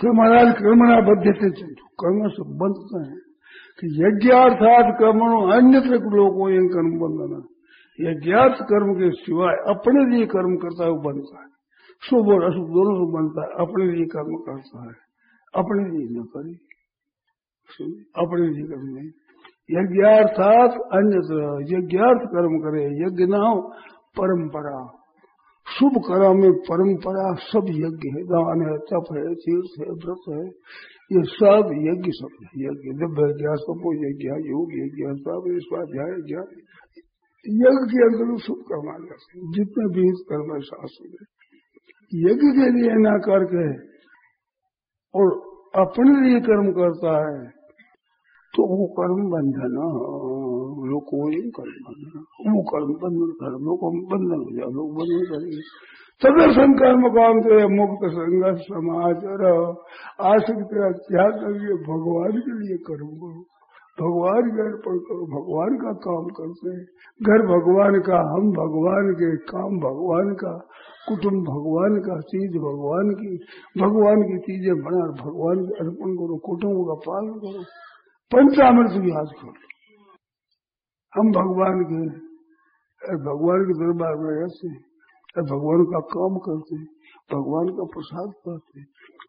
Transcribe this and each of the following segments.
फिर महाराज कर्मणा बद्धते कर्म से बंधते हैं कि यज्ञार्थात कर्मणों अन्यत्र लोगों ये कर्म बंधना। यज्ञार्थ कर्म के सिवाय अपने लिए कर्म करता है, वो बनता है। शुभ और अशुभ दोनों से बनता है, अपने लिए कर्म करता है। अपने लिए न करे। अपने लिए कर्म नहीं। यज्ञार्थात अन्य यज्ञार्थ कर्म करे, यज्ञ ना हो परंपरा। शुभ कर्म में परंपरा सब यज्ञ है, दान है, तप है, तीर्थ है, व्रत है, ये सब यज्ञ सब यज्ञ, दिव्य यज्ञ सबो यज्ञ, योग यज्ञ सब स्वाध्याय ज्ञान यज्ञ के अंदर शुभ कर्म आ जाते हैं। जितने भी कर्म है शास्त्र में यज्ञ के लिए ना करके और अपने लिए कर्म करता है तो वो कर्म बंधन लोग कोई कर्म बंधन वो कर्म बंधन कर्मों को बंधन हो जाए लोग बंधन करेंगे सदर्शन कर्म काम तो मुक्त संघर्ष समाज आसक्त त्याग करिए भगवान के लिए कर्म करो भगवान के अर्पण करो भगवान का काम करते हैं घर भगवान का हम भगवान के काम भगवान का कुटुंब भगवान का चीज़ भगवान की भगवान की चीज़ें बना भगवान के अर्पण करो कुटुंब का पालन करो। पंचामृत भी आज खोल। हम भगवान के भगवान के दरबार में रहते भगवान का काम करते, भगवान का प्रसाद पाते।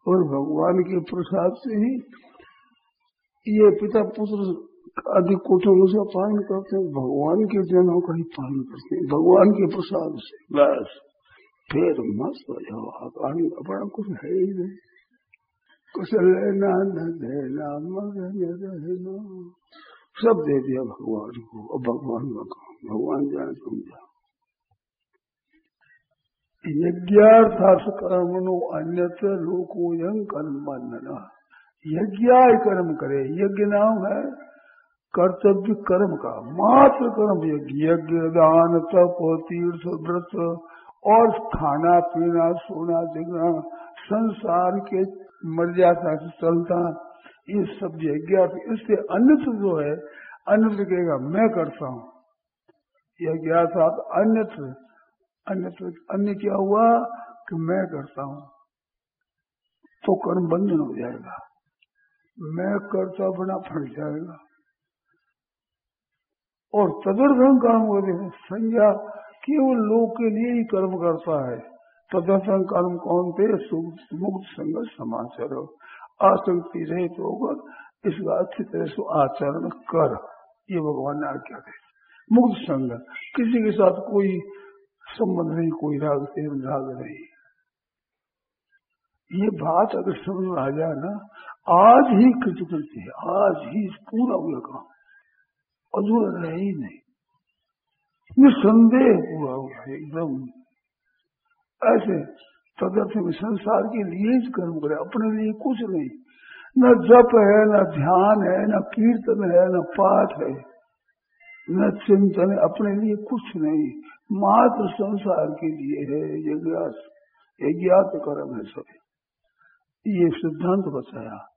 और भगवान के प्रसाद से ही ये पिता पुत्र आदि कुटुंब से पालन करते हैं। भगवान के जनों का ही पालन करते हैं, भगवान के प्रसाद से। बस, फिर मस्त हो अपना कुछ है ही नहीं। कुछ लेना न देना मगन रहना। सब दे दिया भगवान को और भगवान का भगवान जाने समझा यज्ञार्थ कर्मणो अन्यत्र लोकोयं कर्म बंधना यज्ञ कर्म करे, यज्ञ नाम है कर्तव्य कर्म का, मात्र कर्म यज्ञ, दान, तप, तीर्थ, व्रत और खाना, पीना, सोना, देखना, संसार के मर्यादा से चलता ये सब यज्ञ इससे अन्यत्र जो है अन्यत्र कहेगा मैं करता हूँ। यज्ञ अर्थात अन्यत्र अन्यत्र अन्य क्या हुआ कि मैं करता हूँ। तो कर्म बंधन हो जाएगा। मैं करता बना फट जाएगा। और तदर्थन कर्म होते हैं संज्ञा केवल लोग के लिए ही कर्म करता है। तदर्थन कर्म कौन थे? मुक्त संघर्ष समाचार। आसक्ति रहित होकर इसका अच्छी तरह से आचरण कर। ये भगवान ने आज्ञा थे मुक्त संग। किसी के साथ कोई संबंध नहीं, कोई राग से राग नहीं। ये बात अगर समझ में आ जाए ना, आज ही कृतकृत्य है, आज ही पूरा हुआ काम। अधूरा रहे ही नहीं। निसंदेह पूरा हुआ है, एकदम। ऐसे तदर्थ में संसार के लिए ही कर्म करे, अपने लिए कुछ नहीं। न जप है, न ध्यान है, न कीर्तन है, न पाठ है, न चिंतन है, अपने लिए कुछ नहीं। मात्र संसार के लिए है यज्ञास यज्ञात कर्म है सब। ये सिद्धांत बताया।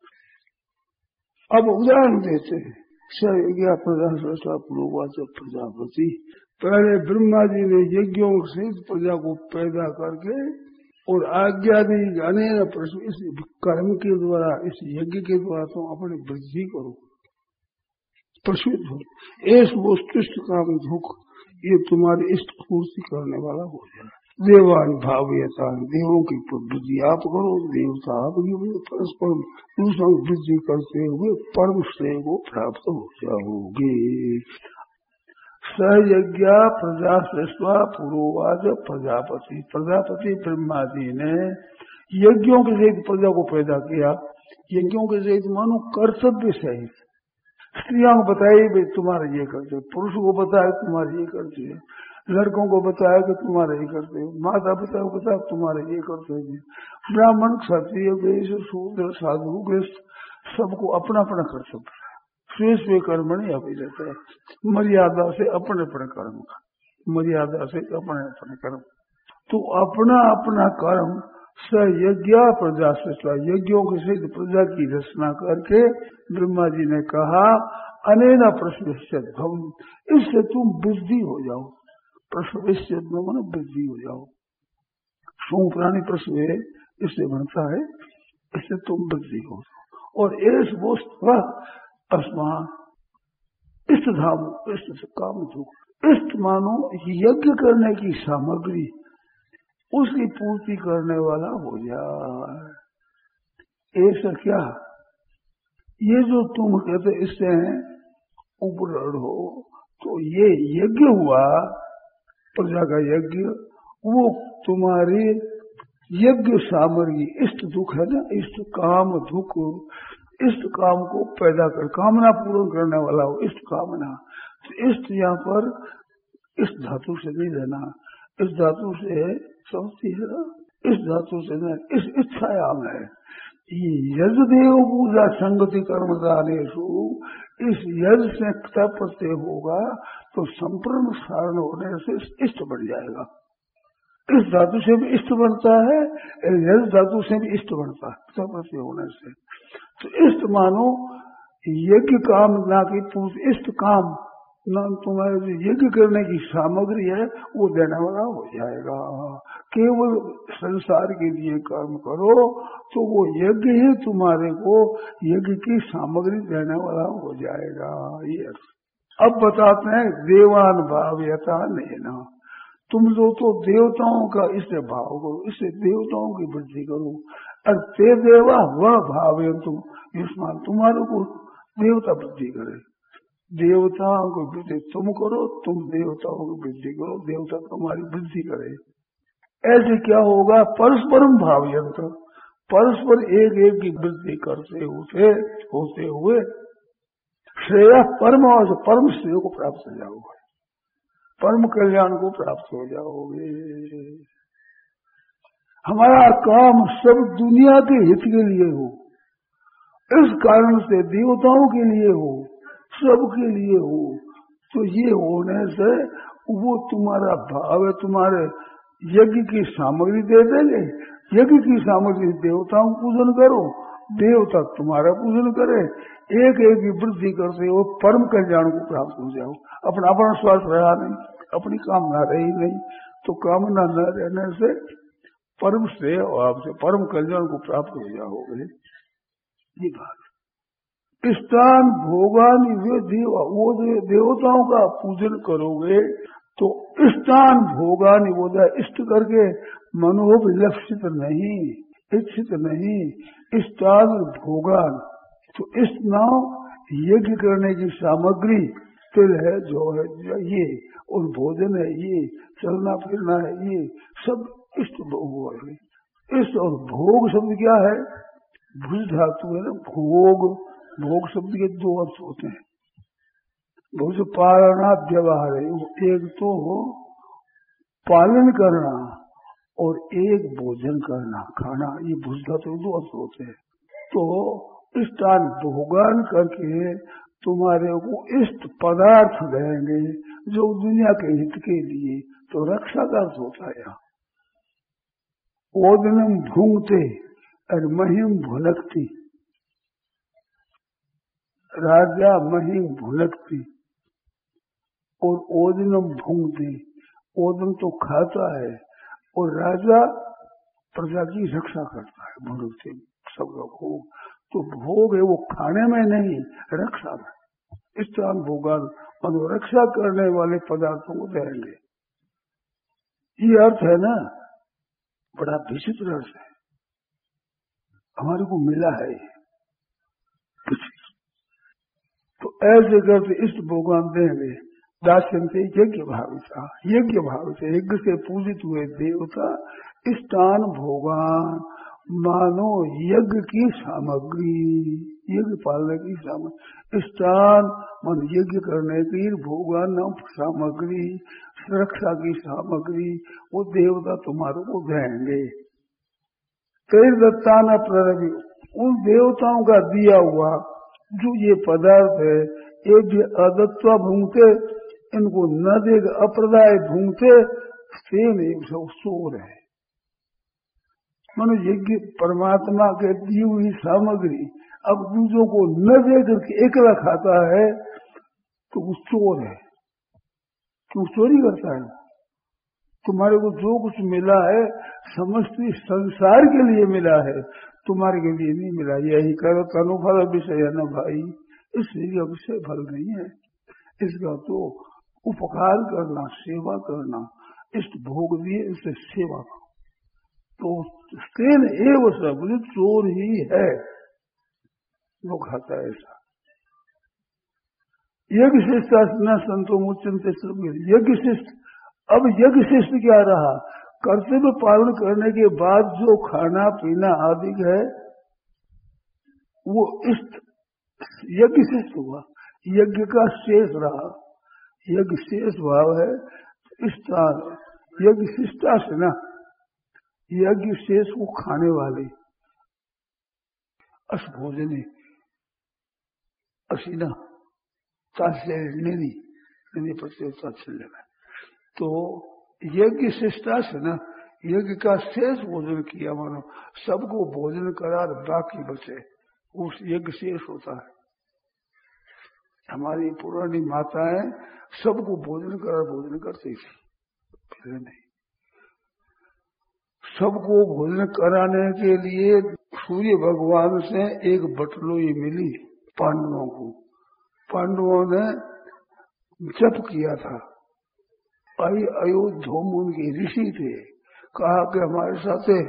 अब उदाहरण देते हैं। यज्ञ प्रजा प्रजापति? पहले ब्रह्मा जी ने यज्ञों से प्रजा को पैदा करके और आज्ञा दी जाने प्रश्न इस कर्म के द्वारा, इस यज्ञ के द्वारा तुम तो अपनी वृद्धि करो। प्रसिद्ध हो। इस वस्तुष्ट काम दुख, ये तुम्हारी इष्ट पूर्ति करने वाला हो जाए। देवान भाव्यता देवों की वृद्धि आप करो, देवता आप परस्पर दूसरों वृद्धि करते हुए परम श्रेय को प्राप्त हो जाओगे। सयज्ञ प्रजा श्रेष्ठा पूर्ववाद प्रजापति। प्रजापति ब्रह्मा जी ने यज्ञों के सहित प्रजा को पैदा किया। यज्ञों के सहित मानो कर्तव्य सहित। स्त्रियों को बताया भाई, तुम्हारा ये करते पुरुष को बताया, तुम्हारा ये करते है। लड़कों को बताया कि तुम्हारा ये करते हो। माता पिता को बताया, तुम्हारा ये करते हैं। ब्राह्मण, क्षत्रिय शूद्र, साधु ग्रस्त सबको अपना अपना कर्तव्य। स्वे स्वे कर्म नहीं अभी है। मर्यादा से अपने अपने कर्म का। मर्यादा से अपने अपने कर्म। तो अपना अपना कर्म स यज्ञ प्रजा से यज्ञों के सिद्ध प्रजा की रचना करके ब्रह्मा जी ने कहा, अनेना प्रश्न भव। इससे तुम वृद्धि हो जाओ। प्रश्न मन वृद्धि हो जाओ। सोम प्राणी प्रश्न इससे बनता है, इससे तुम वृद्धि हो जाओ। और इस वो अस्मान इष्ट धाम, इष्ट काम दुख, इष्ट मानो यज्ञ करने की सामग्री, उसकी पूर्ति करने वाला हो जाए। ऐसा क्या? ये जो तुम कहते इससे उपरण हो तो ये यज्ञ हुआ, प्रजा का यज्ञ, वो तुम्हारी यज्ञ सामग्री, इष्ट दुख है ना, इष्ट काम दुख इष्ट काम को पैदा कर, कामना पूर्ण करने वाला हो, इष्ट कामना। तो इष्ट यहाँ पर इस धातु से नहीं लेना इस धातु से समझती है ना? इस धातु से नहीं, इस इच्छायाम है। यजदेव पूजा संगति कर्म दानेशु इस यज से तप से होगा तो संपूर्ण सारण होने से इष्ट बन जाएगा। इस धातु से भी इष्ट बनता है यज धातु से भी इष्ट बनता है तप से होने से। तो इष्ट मानो, यज्ञ काम ना की तुम इष्ट काम न, तुम्हारे जो यज्ञ करने की सामग्री है, वो देने वाला हो जाएगा। केवल संसार के लिए कर्म करो तो वो यज्ञ ही तुम्हारे को यज्ञ की सामग्री देने वाला हो जाएगा। ये अब बताते हैं, देवान भाव यथा नहीं तुम जो तो देवताओं का इससे भाव करो, इससे देवताओं की वृद्धि करो। और ते देवा, वह भाव युष्मान तुम्हारे को देवता वृद्धि करे। देवताओं को वृद्धि तुम करो, तुम देवताओं को वृद्धि करो, देवता तुम्हारी वृद्धि करे। ऐसे क्या होगा? परस्परम भाव यंत्र परस्पर एक एक की वृद्धि करते हुए होते हुए श्रेय परम और परम श्रेय को प्राप्त हो जाओगे। परम कल्याण को प्राप्त हो जाओगे। हमारा काम सब दुनिया के हित के लिए हो। इस कारण से देवताओं के लिए हो सबके लिए हो। तो ये होने से वो तुम्हारा भाव है, तुम्हारे यज्ञ की सामग्री दे देंगे। यज्ञ की सामग्री देवताओं पूजन करो, देवता तुम्हारा पूजन करे। एक एक की वृद्धि करते हो, परम कल्याण को प्राप्त हो जाओ। अपना अपना स्वार्थ रहा नहीं, अपनी कामना रही नहीं। तो कामना न रहने से परम श्रेय आपसे, परम कल्याण को प्राप्त हो जाओगे ये बात। स्थान भोगान वे देव, वो देवताओं का पूजन करोगे तो स्थान भोगान वो इष्ट करके मनोभ लक्षित नहीं, इच्छित नहीं। स्थान भोगान तो इस नाव यज्ञ करने की सामग्री तिल है, जो है, ये, और भोजन है, ये चलना फिरना है, ये, सब इष्ट भोग इष्ट और भोग शब्द क्या है? भूज धातु है ना, भोग। भोग शब्द के दो अर्थ होते हैं। भोज पालना व्यवहार है एक तो पालन करना और एक भोजन करना, खाना। ये भूजता तो दो अर्थ होते हैं। तो स्थान भोगान करके तुम्हारे को इष्ट पदार्थ देंगे जो दुनिया के हित के लिए। तो रक्षा का अर्थ होता है यहाँ। ओदनम भूंगते और महिम भुलकती। राजा महिम भुलकती और ओदनम भूंगती ओदन तो खाता है और राजा प्रजा की रक्षा करता है। भुलकती सबका भोग तो भोग है वो खाने में नहीं, रक्षा में। इस तरह भोगान मतलब रक्षा करने वाले पदार्थों को देंगे। ये अर्थ है ना? बड़ा विचित्र अर्थ है। हमारे को मिला है तो ऐसे करते इष्ट भगवान दासन से यज्ञ भाव था। यज्ञ भाव भावित यज्ञ से पूजित हुए देवता, स्थान भोगान मानो यज्ञ की सामग्री यज्ञ पालने की सामग्री स्थान मन यज्ञ करने की भोगान सामग्री, सुरक्षा की सामग्री, वो देवता तुम्हारे को देंगे। कई दत्ता न प्ररवि उन देवताओं का दिया हुआ जो ये पदार्थ है, ये भी अदत्वा भूंगते, इनको न देगा अप्रदाय भूंगते सेम एक सोर है। मनुष्य परमात्मा के दी हुई सामग्री अब दूसरों को न दे करके एकला खाता है तो वो चोर है। क्यों चोरी करता है? तुम्हारे को जो कुछ मिला है, समस्त संसार के लिए मिला है। तुम्हारे के लिए नहीं मिला। यही करो तनु फल विषय है न भाई। इसलिए विषय फल नहीं है। इसका तो उपकार करना, सेवा करना, इष्ट भोग दिए, इससे सेवा करो। तो स्टेन एवं सब चोर ही है। वो खाता है ऐसा। यज्ञ शिष्ट न संतो मुचिंत यज्ञ शिष्ट अब यज्ञ शिष्ट क्या रहा? कर्तव्य पालन करने के बाद जो खाना, पीना आदि है, वो इष्ट यज्ञ शिष्ट हुआ। यज्ञ का शेष रहा। यज्ञ शेष भाव है इष्ट यज्ञ शिष्टा से ना। यज्ञ शेष को खाने वाले अस भोजने असीना तात्ल्य निधि निधि तात्ल्य में तो यज्ञ शिष्टा से ना, यज्ञ का शेष भोजन किया मानो, सबको भोजन करा बाकी बचे। उस यज्ञ शेष होता है। हमारी पुरानी माताएँ सबको भोजन करा भोजन करती थी। पहले नहीं। सबको भोजन कराने के लिए सूर्य भगवान से एक बटलोई मिली। पांडवों को। पांडवों ने जप किया था। आई अयोध्या उनके ऋषि थे। कहा कि हमारे साथ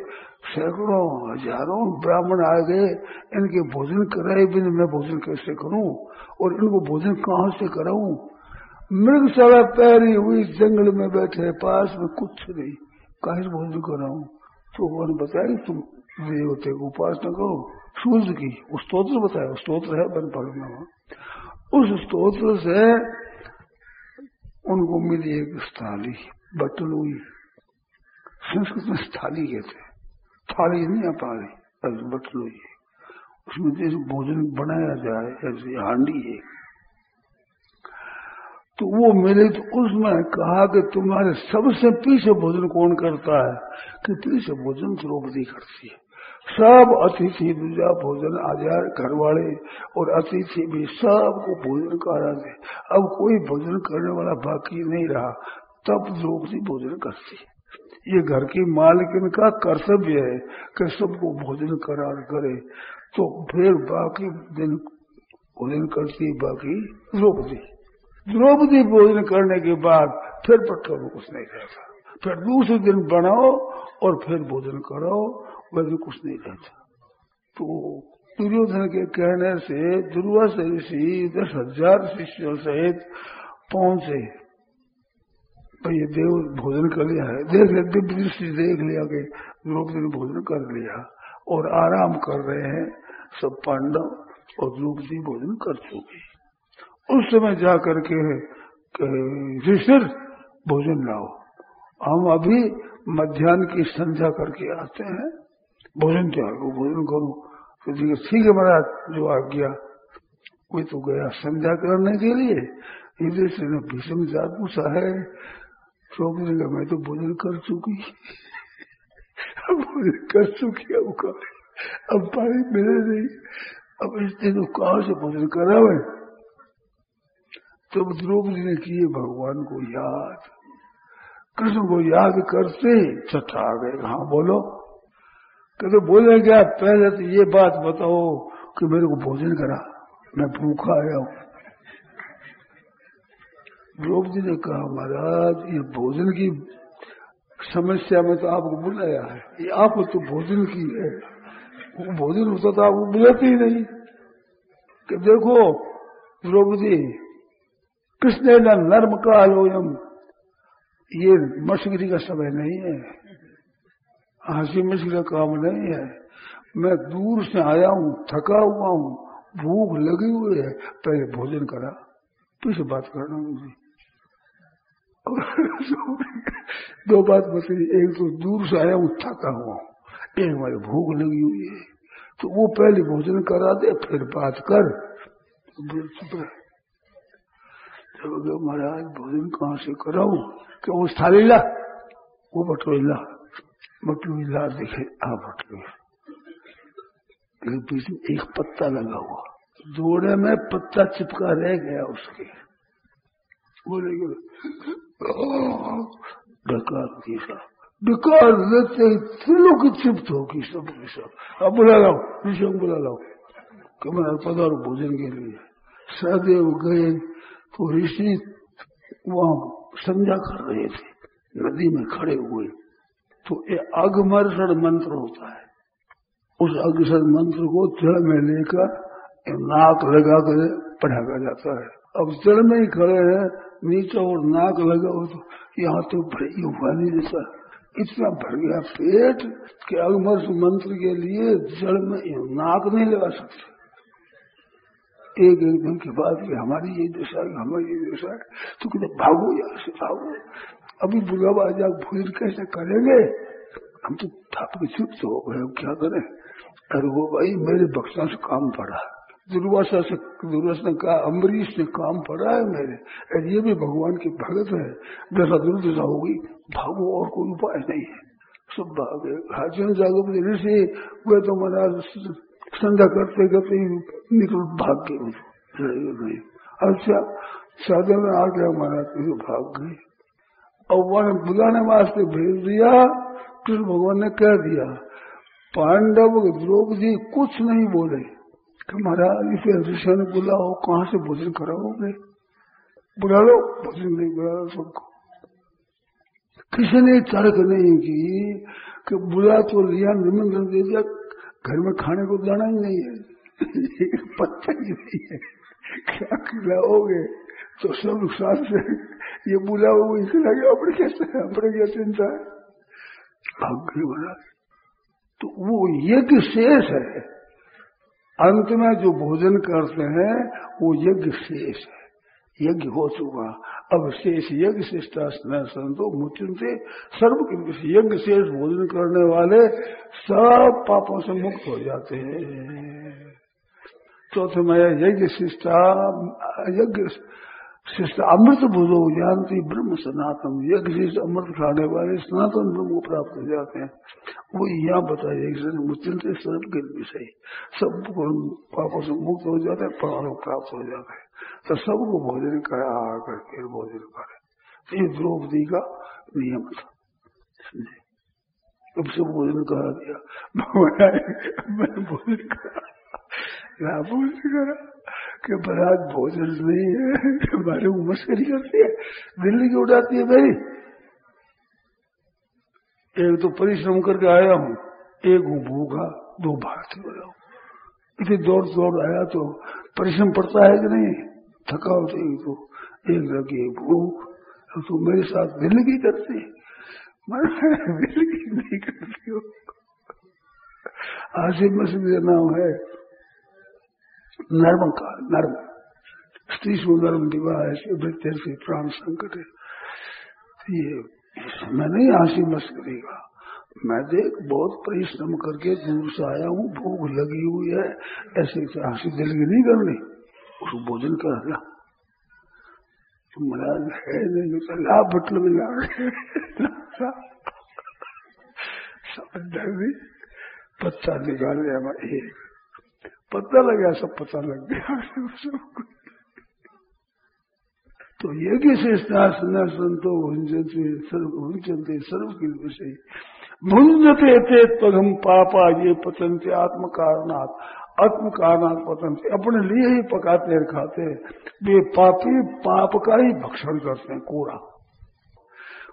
सैकड़ों, हज़ारों ब्राह्मण आ गए। इनके भोजन कराए बिना मैं भोजन कैसे करूँ? और इनको भोजन कहाँ से कराऊं? मृग सवा पैरी हुई, जंगल में बैठे, पास में कुछ नहीं। कहा भोजन कराऊं? तो उन्होंने बताया तुम देवते को उपासना करो। सूर्य की स्त्रोत्र बताया स्त्रोत्र है बन पढ़ना उस स्त्रोत्र से उनको मिली एक स्थाली, बटलुई। संस्कृत में स्थाली कहते हैं। थाली नहीं आ पा रही बटलुई उसमें जैसे भोजन बनाया जाए ऐसे हांडी है। तो वो मिले तो उसमें कहा कि तुम्हारे सबसे पीछे भोजन कौन करता है? कि पीछे भोजन द्रौपदी करती है। सब अतिथि दूजा भोजन आजार घर वाले और अतिथि भी सबको भोजन करा दे अब कोई भोजन करने वाला बाकी नहीं रहा। तब द्रौपदी भोजन करती ये घर की मालिकिन का कर्तव्य है कि सबको भोजन करार करे। तो फिर बाकी दिन भोजन करती बाकी द्रौपदी। द्रौपदी भोजन करने के बाद फिर पट्टों में कुछ नहीं रहता फिर दूसरे दिन बनाओ और फिर भोजन कराओ वैसे कुछ नहीं रहता तो दुर्योधन के कहने से दुर्वास ऋषि दस हज़ार शिष्यों सहित पहुँचे। भाई ये देव भोजन कर लिया है। देख लिया दिव्य दृष्टि देख लिया कि द्रौपदी ने भोजन कर लिया और आराम कर रहे हैं सब पांडव और द्रौपदी भोजन कर चुके। उस समय जा करके ऋषिर भोजन लाओ। हम अभी मध्यान्ह की संध्या करके आते हैं। भोजन त्याग करो भोजन करो। तो जी, ठीक है महाराज, जो आ गया, कोई तो गया संध्या करने के लिए। युधिष्ठिर ने भीषण जात पूछा है। चौबीस का मैं तो भोजन कर चुकी। भोजन कर चुकी, अब अब पानी मिले नहीं। अब इस दिन कहा से भोजन करा हुए तब द्रौपदी ने किए भगवान को याद, कृष्ण को याद करते छठा आ गए। हाँ बोलो। कहते, बोले क्या? पहले तो ये बात बताओ कि मेरे को भोजन करा। मैं भूखा आया हूँ। द्रौपदी ने कहा, महाराज, ये भोजन की समस्या में तो आपको बुलाया है। ये आपको तो भोजन की है। वो भोजन होता तो आपको बुलाते ही नहीं। कि देखो द्रौपदी कृष्ण न नर्म कालोयम ये मछली का समय नहीं है। हँसी मछली का काम नहीं है। मैं दूर से आया हूँ, थका हुआ हूँ, भूख लगी हुई है पहले भोजन करा। पीछे बात करना मुझे। दो बात बताइए। एक तो दूर से आया हूँ, थका हुआ हूँ। एक हमारी भूख लगी हुई है। तो वो पहले भोजन करा दे, फिर बात कर। रहे। जब महाराज, भोजन कहाँ से कराऊ? कि वो थाली ला वो बटोई ला बटोई ला देखे, आ बटोई बीच में एक पत्ता लगा हुआ। जोड़े में पत्ता चिपका रह गया उसके। बोले डका तीसरा विकार देते तीनों की तृप्त होगी सब की सब। अब बुला लाओ ऋषि बुला लाओ। कि मैं भोजन के लिए। सहदेव गए तो ऋषि वहाँ संध्या कर रहे थे, नदी में खड़े हुए। तो ये अगमर्षण मंत्र होता है। उस अग्रसर मंत्र को जल में लेकर नाक लगा कर पढ़ाया जाता है। अब जल में ही खड़े हैं, नीचे और नाक लगा हो तो यहाँ तो भरी हुआ नहीं जैसा। इतना भर गया पेट कि अगमर्ष मंत्र के लिए जल में नाक नहीं लगा सकते। एक एक दिन के बाद कि हमारी ये दशा है हमारी ये दशा है तो कहते, भागो यहाँ से, भागो। अभी बुलावा जा भूल कैसे करेंगे? हम तो थप के चुप हो गए क्या करें? अरे वो भाई, मेरे बक्सा से काम पड़ा। दुर्वासा से, दुर्वासा ने कहा, अम्बरीश ने काम पड़ा है मेरे। अरे ये भी भगवान की भगत है। दशा दुर्दशा होगी भागो, और कोई उपाय नहीं है। सब भागे हाजन जागो ऋषि वे तो महाराज संध्या करते करते निकल भाग गए अच्छा साधन में आ गया महाराज भाग गए और वहाँ बुलाने वास्ते भेज दिया कृष्ण भगवान ने कह दिया, पांडव द्रौपदी कुछ नहीं बोले। कि महाराज, इसे ऋषि ने बुलाओ, कहाँ से भोजन कराओगे? बुला लो, भोजन नहीं बुला लो सबको। किसी ने तर्क नहीं की कि बुला तो लिया, निमंत्रण दे दिया घर में खाने को दाना ही नहीं है। पत्थर ही नहीं है। क्या खिलाओगे? तो सब साथ से ये बुला वो गया अपने कैसे अपने क्या चिंता है? भाग्य बना तो वो यज्ञ शेष है। अंत में जो भोजन करते हैं, वो यज्ञ शेष है। यज्ञ हो चुका। अब शेष यज्ञ श्रेष्ठा संतो मुचिंते सर्व यज्ञ शेष भोजन करने वाले सब पापों से मुक्त हो जाते हैं। चौथे में यज्ञ शिष्टा यज्ञ शिष्ट अमृत भूलो जानती ब्रह्म सनातन यज्ञ शिष्ट अमृत खाने वाले सनातन ब्रह्म को प्राप्त हो जाते हैं वो यहाँ बताया मुचिंत सर्व के विषय सब पापों से मुक्त हो जाते हैं प्राणों प्राप्त हो जाते हैं तो सबको भोजन करा फिर भोजन करे ये द्रौपदी का नियम था अब सब भोजन करा दिया मैंने भोजन करा भोजन करा कि बरात भोजन नहीं है। हमारे को मस्करी करती है। दिल्ली की उड़ाती है मेरी। एक तो परिश्रम करके आया हूँ, एक हूँ भूखा, दो भारतीय हो जाऊँ इतनी दौड़ दौड़ आया तो परिश्रम पड़ता है कि नहीं? थकावट एक तो एक लगी भूख। तो मेरे साथ दिल की करती। मैं दिल की नहीं करती हो। आसिफ मसीह नाम है। नर्म का, नर्म। स्त्री सु नर्म विवाह ऐसे वृत्ति से प्राण संकट है। तो ये मैं नहीं हँसी मस्करी का मैं देख, बहुत परिश्रम करके दूर से आया हूँ, भूख लगी हुई है, ऐसे हँसी दिल की नहीं करनी। उसको भोजन कर ला तो महाराज है नहीं तो ला बटल में ला समझदार पत्ता निकाल लिया एक। पता लग, सब पता लग गया। तो ये से स्नास न संतो भुंजते सर्व भुंजते सर्व के विषय। भुंजते ते पदम पापा, ये पचनते आत्म कारणात् आत्म कारणात् पतनते। अपने लिए ही पकाते खाते वे पापी, पाप का ही भक्षण करते हैं कोरा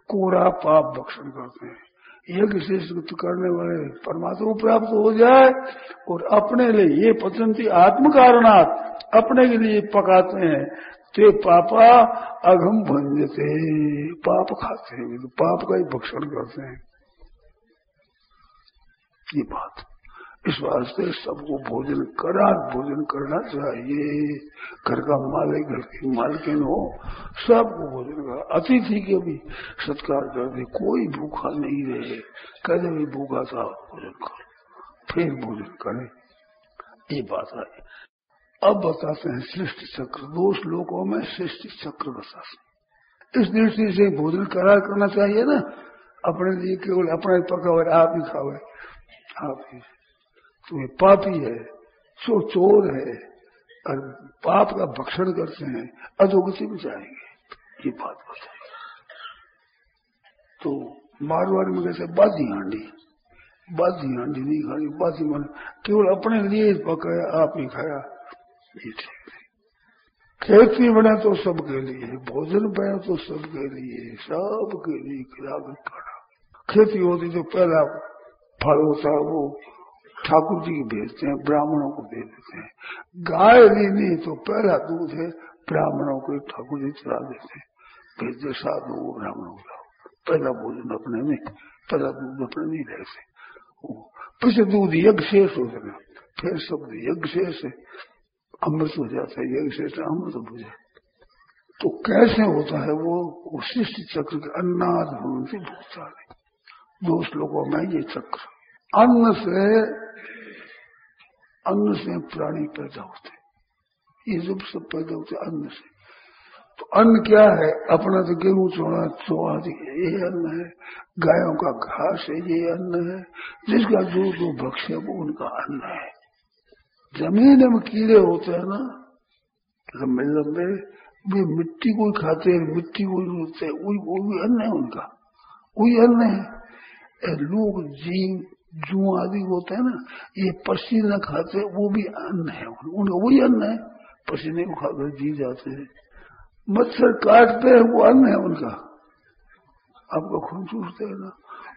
कोरा पाप भक्षण करते हैं। यज्ञ श्रेष्ठ करने वाले परमात्मा प्राप्त हो जाए और अपने लिए ये पचनती आत्म कारणात अपने के लिए पकाते हैं, ते पापा अघम भंजते, पाप खाते हैं, पाप का ही भक्षण करते हैं। ये बात। इस वास्ते सबको भोजन करा भोजन करना चाहिए। घर का मालिक, घर की मालकिन हो, सबको भोजन करा अतिथि के भी सत्कार कर दे कोई भूखा नहीं रहे। कदे भी भूखा था, भोजन करो फिर भोजन करे। ये बात है। अब बताते हैं सृष्टि चक्र। दो श्लोकों में सृष्टि चक्र बताते इस दृष्टि से भोजन करा करना चाहिए ना। अपने लिए केवल अपने पका हुआ आप ही खाओ आप ही। तो ये पापी है, सो चोर है, और पाप का भक्षण करते हैं, अधोगति में जाएँगे। ये बात बताएगी तो मारवाड़ में कैसे बाजी हांडी? बाजी हांडी नहीं खानी बाजी मन, केवल अपने लिए पकाया, आप ही खाया। ये ठीक नहीं। खेती बने तो सबके लिए, भोजन बने तो सबके लिए सबके लिए खिलावट खाना खेती होती तो पहला फल होता, वो ठाकुर जी भेजते हैं, ब्राह्मणों को दे देते हैं। गाय नहीं तो पहला दूध है, ब्राह्मणों को ठाकुर जी चला देते हैं। भेजते साधु ब्राह्मणों को पहला भोजन अपने में, पहला दूध अपने नहीं रहते पीछे दूध यज्ञ शेष हो जाना। फिर सब यज्ञ शेष है। अमृत हो जाता है यज्ञ शेष अमृत हो जाए तो कैसे होता है वो? शिष्ट चक्र के अन्नाद भूमि भूता दो श्लोकों में ये चक्र, अन्न से अन्न से प्राणी पैदा होते ये जब सब पैदा होते अन्न से। तो अन्न क्या है? अपना तो गेहूँ चोड़ा चोड़ा ये अन्न है। गायों का घास है। ये अन्न है। जिसका दूध वो भक्ष्य वो उनका अन्न है। ज़मीन में कीड़े होते हैं ना लंबे लंबे वे मिट्टी को खाते हैं, मिट्टी को होते हैं। वही वो भी अन्न है उनका। वही अन्न है। लोग जीव जू आदि होते हैं ना, ये पसीना खाते, वो भी अन्न है उनका वही अन्न है। पसीने को खाकर जी जाते हैं। मच्छर काटते हैं, वो अन्न है उनका। आपका खून चूसते है ना,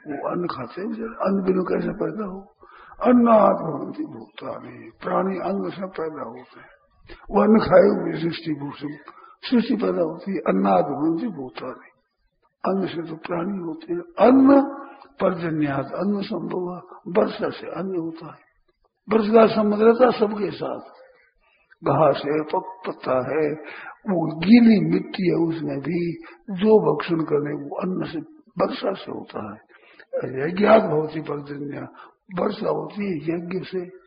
वो अन्न खाते हैं अन्न बिना कैसे पैदा हो? अन्न आत्मवंती भूतानी। प्राणी अन्न से पैदा होते हैं। वो अन्न खाए हुए सृष्टि भूषण सृष्टि पैदा होती है। अन्नादवंती भूतानी। अन्न से तो प्राणी होते हैं। अन्न पर्जन्यात, अन्न संभव वर्षा से अन्न होता है। वर्ष का संबंध रहता सबके साथ। घास है पत्ता है, वो गीली मिट्टी है, उसमें भी जो भक्षण करने, वो अन्न से, वर्षा से होता है। यज्ञात भवती पर्जन्य। वर्षा होती है यज्ञ से।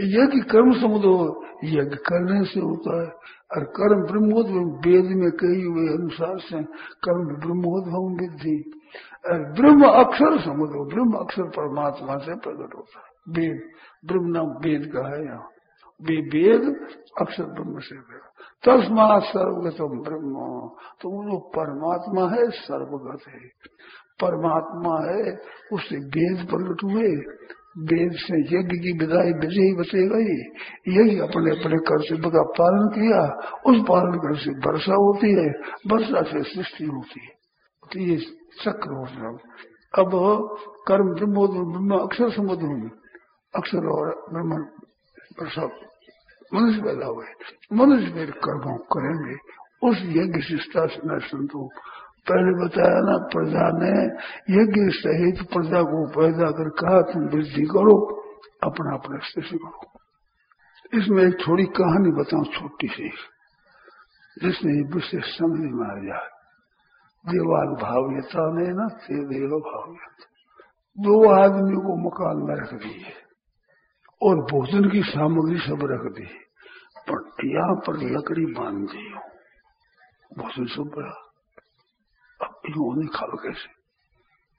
यज्ञ कर्म समुद्र यज्ञ करने से होता है। और कर्म ब्रह्मोद्भ वेद में कही हुए अनुसार से कर्म ब्रह्मोद्भव विधि और ब्रह्म अक्षर समुद्र ब्रह्म अक्षर परमात्मा से प्रकट होता है। वेद, ब्रह्म नाम वेद का है यहाँ। वे वेद अक्षर ब्रह्म से तस्मा सर्वगतम ब्रह्म। तो वो जो परमात्मा है, सर्वगत है। परमात्मा है, उससे वेद प्रकट हुए। वेद से यज्ञ की विदाई विजय बचे गई। यही अपने अपने कर्तव्य का पालन किया। उस पालन कर से वर्षा होती है, वर्षा से सृष्टि होती है। तो ये चक्र हो अब कर्म ब्रह्म ब्रह्म अक्षर समुद्र अक्षर और ब्रह्म वर्षा मनुष्य पैदा हुए। मनुष्य मेरे कर्मों करेंगे। उस यज्ञ शिष्टा से संतो पहले बताया ना, प्रजा ने यज्ञ सहित प्रजा को पैदा कर कहा, तुम वृद्धि करो, अपना अपना स्थिति करो। इसमें एक थोड़ी कहानी बताऊँ, छोटी सी, जिसने विशेष समझ में आ जाए देवाल भाव्यता ने ना ते देव भाव्यता दो आदमी को मकान में रख दिए और भोजन की सामग्री सब रख दी। यहाँ पर लकड़ी बाँध दी। हो भोजन सब बड़ा इन्होंने खा कैसे?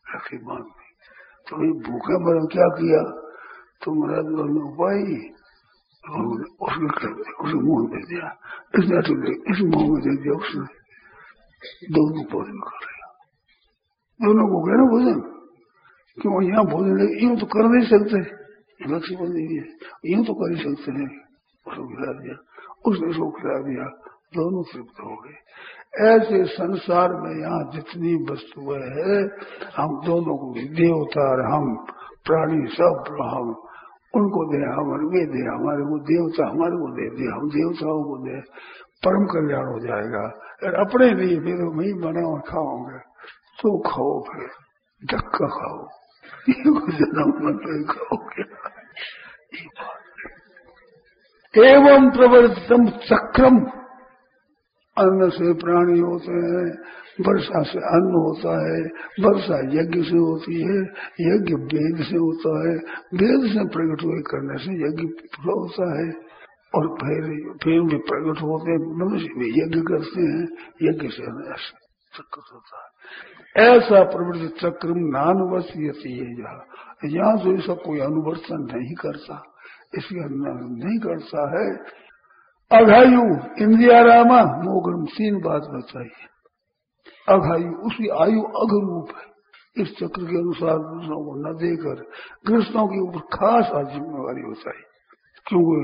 लकड़ी बाँध दी तो ये भूखे मर क्या किया? तो महाराज ने उपाय उसने उसे मुँह दे दिया। इसने तो इस मुँह में दे दिया उसने। दोनों भोजन कर लिया दोनों को गए ना भोजन? क्यों यहाँ भोजन यूँ तो कर नहीं सकते। लक्ष्य बन है यूँ तो कर ही सकते हैं। उसको खिला दिया। उसने उसको खिला दिया। दोनों तृप्त हो गए। ऐसे संसार में यहाँ जितनी वस्तुएँ है, हम दोनों को भी देवता और हम प्राणी सब हम उनको दे, हमारे वे दे, हमारे को देवता, हमारे को दे दे, हम देवताओं को दे, परम कल्याण हो जाएगा। और अपने लिए फिर वही बना और खाओगे तो खाओ फिर, धक्का खाओ। जन्म में खाओगे। एवं प्रवर्तम चक्रम अन्न से प्राणी होते हैं, वर्षा से अन्न होता है, वर्षा यज्ञ से होती है, यज्ञ वेद से होता है, वेद से प्रकट हुए करने से यज्ञ पूरा होता है, और फिर फिर भी प्रकट होते हैं, मनुष्य भी यज्ञ करते हैं, यज्ञ से चक्र होता है। ऐसा प्रवृत्ति चक्र नानुवर्ष ये जहाँ यहाँ से ऐसा कोई अनुवर्तन नहीं करता, इसके नहीं करता है। अघायु, इंद्रिया रामा मोगरम तीन बात बताई अघायु, उसकी आयु अघ रूप है। इस चक्र के अनुसार दूसरों को न देकर गृहस्थों के ऊपर खास आज जिम्मेवारी है क्योंकि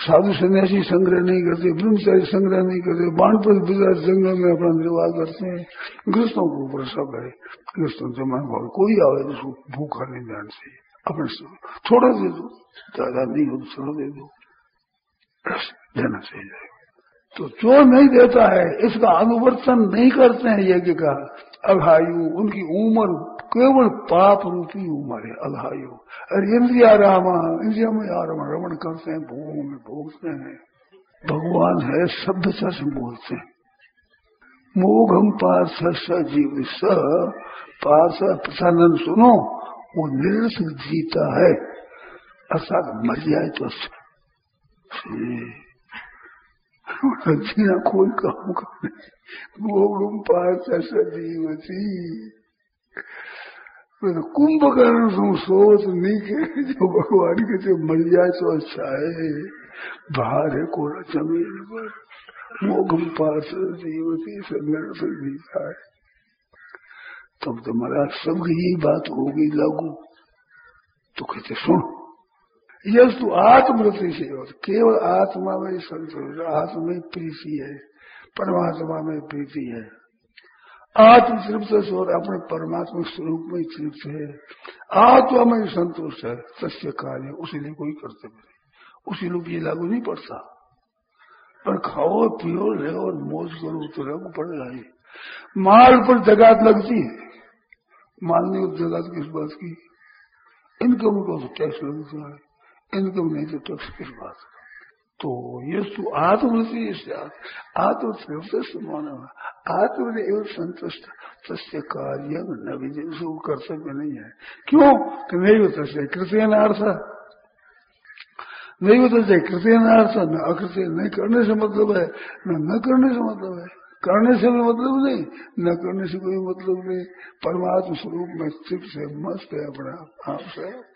साधु सन्यासी संग्रह नहीं करते, ब्रह्मचारी संग्रह नहीं करते बाणपत विदास जंगल में अपना निर्वाह करते हैं। गृहस्थों के ऊपर सब है। गृहस्थों से मन भाव कोई आवे तो उसको भूखा नहीं जान से अपने थोड़ा दे दो, ज़्यादा नहीं हो तो दे दो। देना चाहिए। तो जो नहीं देता है, इसका अनुवर्तन नहीं करते हैं यज्ञ का अघायु, उनकी उम्र केवल पाप रूपी उम्र है, अघायु। अरे इंद्रिया रामा इंद्रिया में आराम रमण करते हैं, भोगों में भोगते हैं। भगवान है सभ्यता से बोलते हैं। मोघम पार्थ स जीव स, पार्थ प्रसानंद सुनो, वो निरसक जीता है। अर्थात मर जाए तो जीना कोई काम कर मोघम पार्थ स जीवती तो कुंभकर्ण तुम सोच, नहीं के जो भगवान के जो मर जाए तो अच्छा है बाहर है कोरा ज़मीन पर मोघम पास जीवती संघर्ष जीता है तब तो महाराज सबकी यही बात होगी, लागू। तो कहते, सुन यश तो आत्मरति से हो, केवल आत्मा में संतोष आत्मा में प्रीति है, परमात्मा में प्रीति है। आत्म तृप्त और अपने परमात्मा स्वरूप में तृप्त है। आत्मा में संतोष है सत्य कार्य, उसी लिए कोई कर्तव्य नहीं। उसी लोग ये लागू नहीं पड़ता। पर खाओ, पियो ले और मौज करो तो लागू पड़ेगा ही। माल पर जगात लगती है। माल नहीं जगात किस बात की। इनकम को टैक्स लगता है इनकम नहीं तो टैक्स किस बात तो ये आत्मसी आत्मश्रेष्ठ मानव आत्म एवं संतुष्ट। तस्य कार्य न विजय कर्तव्य नहीं है। क्यों? कि नहीं होता से कृत्यनार्थ नहीं होता से कृत्यनार्थ न अकृत्य नहीं करने से मतलब है। न न करने से मतलब है। करने से भी मतलब नहीं। न करने से कोई मतलब नहीं। परमात्म स्वरूप में स्थित से मस्त है, अपना आप से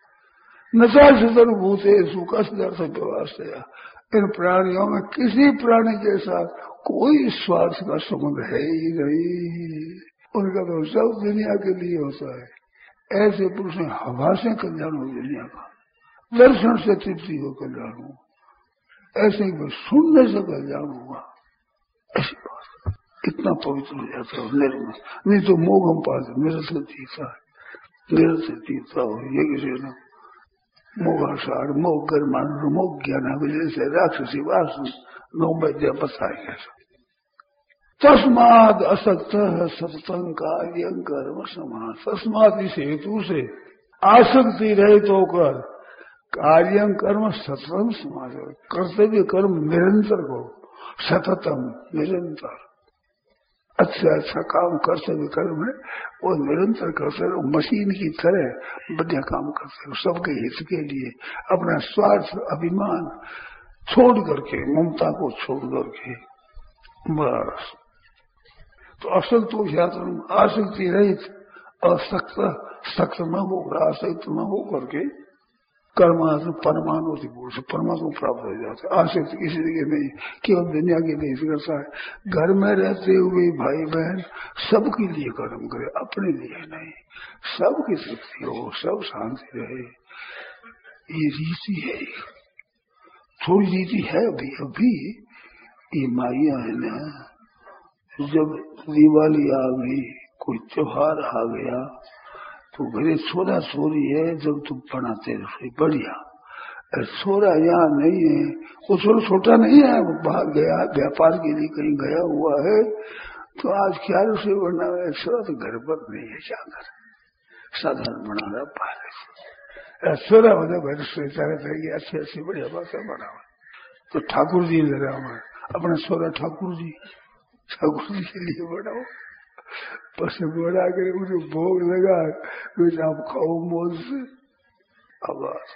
नशा से सर्वभूत है सुख अर्थ व्यवस्था इन प्राणियों में किसी प्राणी के साथ कोई स्वार्थ का संबंध है ही नहीं। उनका तो सब दुनिया के लिए होता है। ऐसे पुरुष में हवा से कल्याण हो दुनिया का। दर्शन से तृप्ति हो कल्याण हो। ऐसे ही सुनने से कल्याण होगा ऐसी बात। इतना पवित्र हो जाता है निर्मल। नहीं तो मोह हम पाते मेरे से है। मेरे से जीता हो। ये किसी ने मोघाषाढ़ मोह कर्माण मोह ज्ञान से राक्षसी वासु नौ वैद्य बताएँगे तस्माद असक्त सततंग कार्य कर्म समान तस्मात इस हेतु से आसक्ति रहित होकर कार्य कर्म सततम समाज. कर्तव्य कर्म निरंतर को सततम, निरंतर. अच्छा अच्छा काम करते हुए कर्म है। वो निरंतर करते रहो मशीन की तरह बढ़िया काम करते रहो सबके हित के लिए, अपना स्वार्थ, अभिमान छोड़ करके, ममता को छोड़ करके, बस। तो असल तो यात्रा आसक्ति रहित, असक्त, सक्त न हो आसक्त न हो करके कर्मात्म परमाणु बोल से परमात्मा प्राप्त हो जाता। है आसक्त किसी जगह नहीं, केवल दुनिया के लिए करता है घर में रहते हुए भाई बहन सबके लिए कर्म करे, अपने लिए नहीं। सबकी तृप्ति हो, सब शांति रहे। ये रीति है। थोड़ी रीति है अभी अभी ये माइया है ना? जब दिवाली आ गई, कोई त्योहार आ गया तो घरे छोरा सोरी है, जब तुम पढ़ाते रसोई बढ़िया। छोरा यहाँ नहीं है। वो छोटा छोटा नहीं है, वो बाहर गया, व्यापार के लिए कहीं गया हुआ है। तो आज क्या रसोई बना है सोरा तो घर पर नहीं है जाकर साधारण बना रहा बाहर छोरा बना घर तरह की अच्छी अच्छी बढ़िया बातें बना तो ठाकुर जी लगा हुआ अपना सोरा ठाकुर जी ठाकुर जी के लिए बनाओ। पशु बना कर उसे भोग लगा फिर आप खाओ मोज से। आवाज़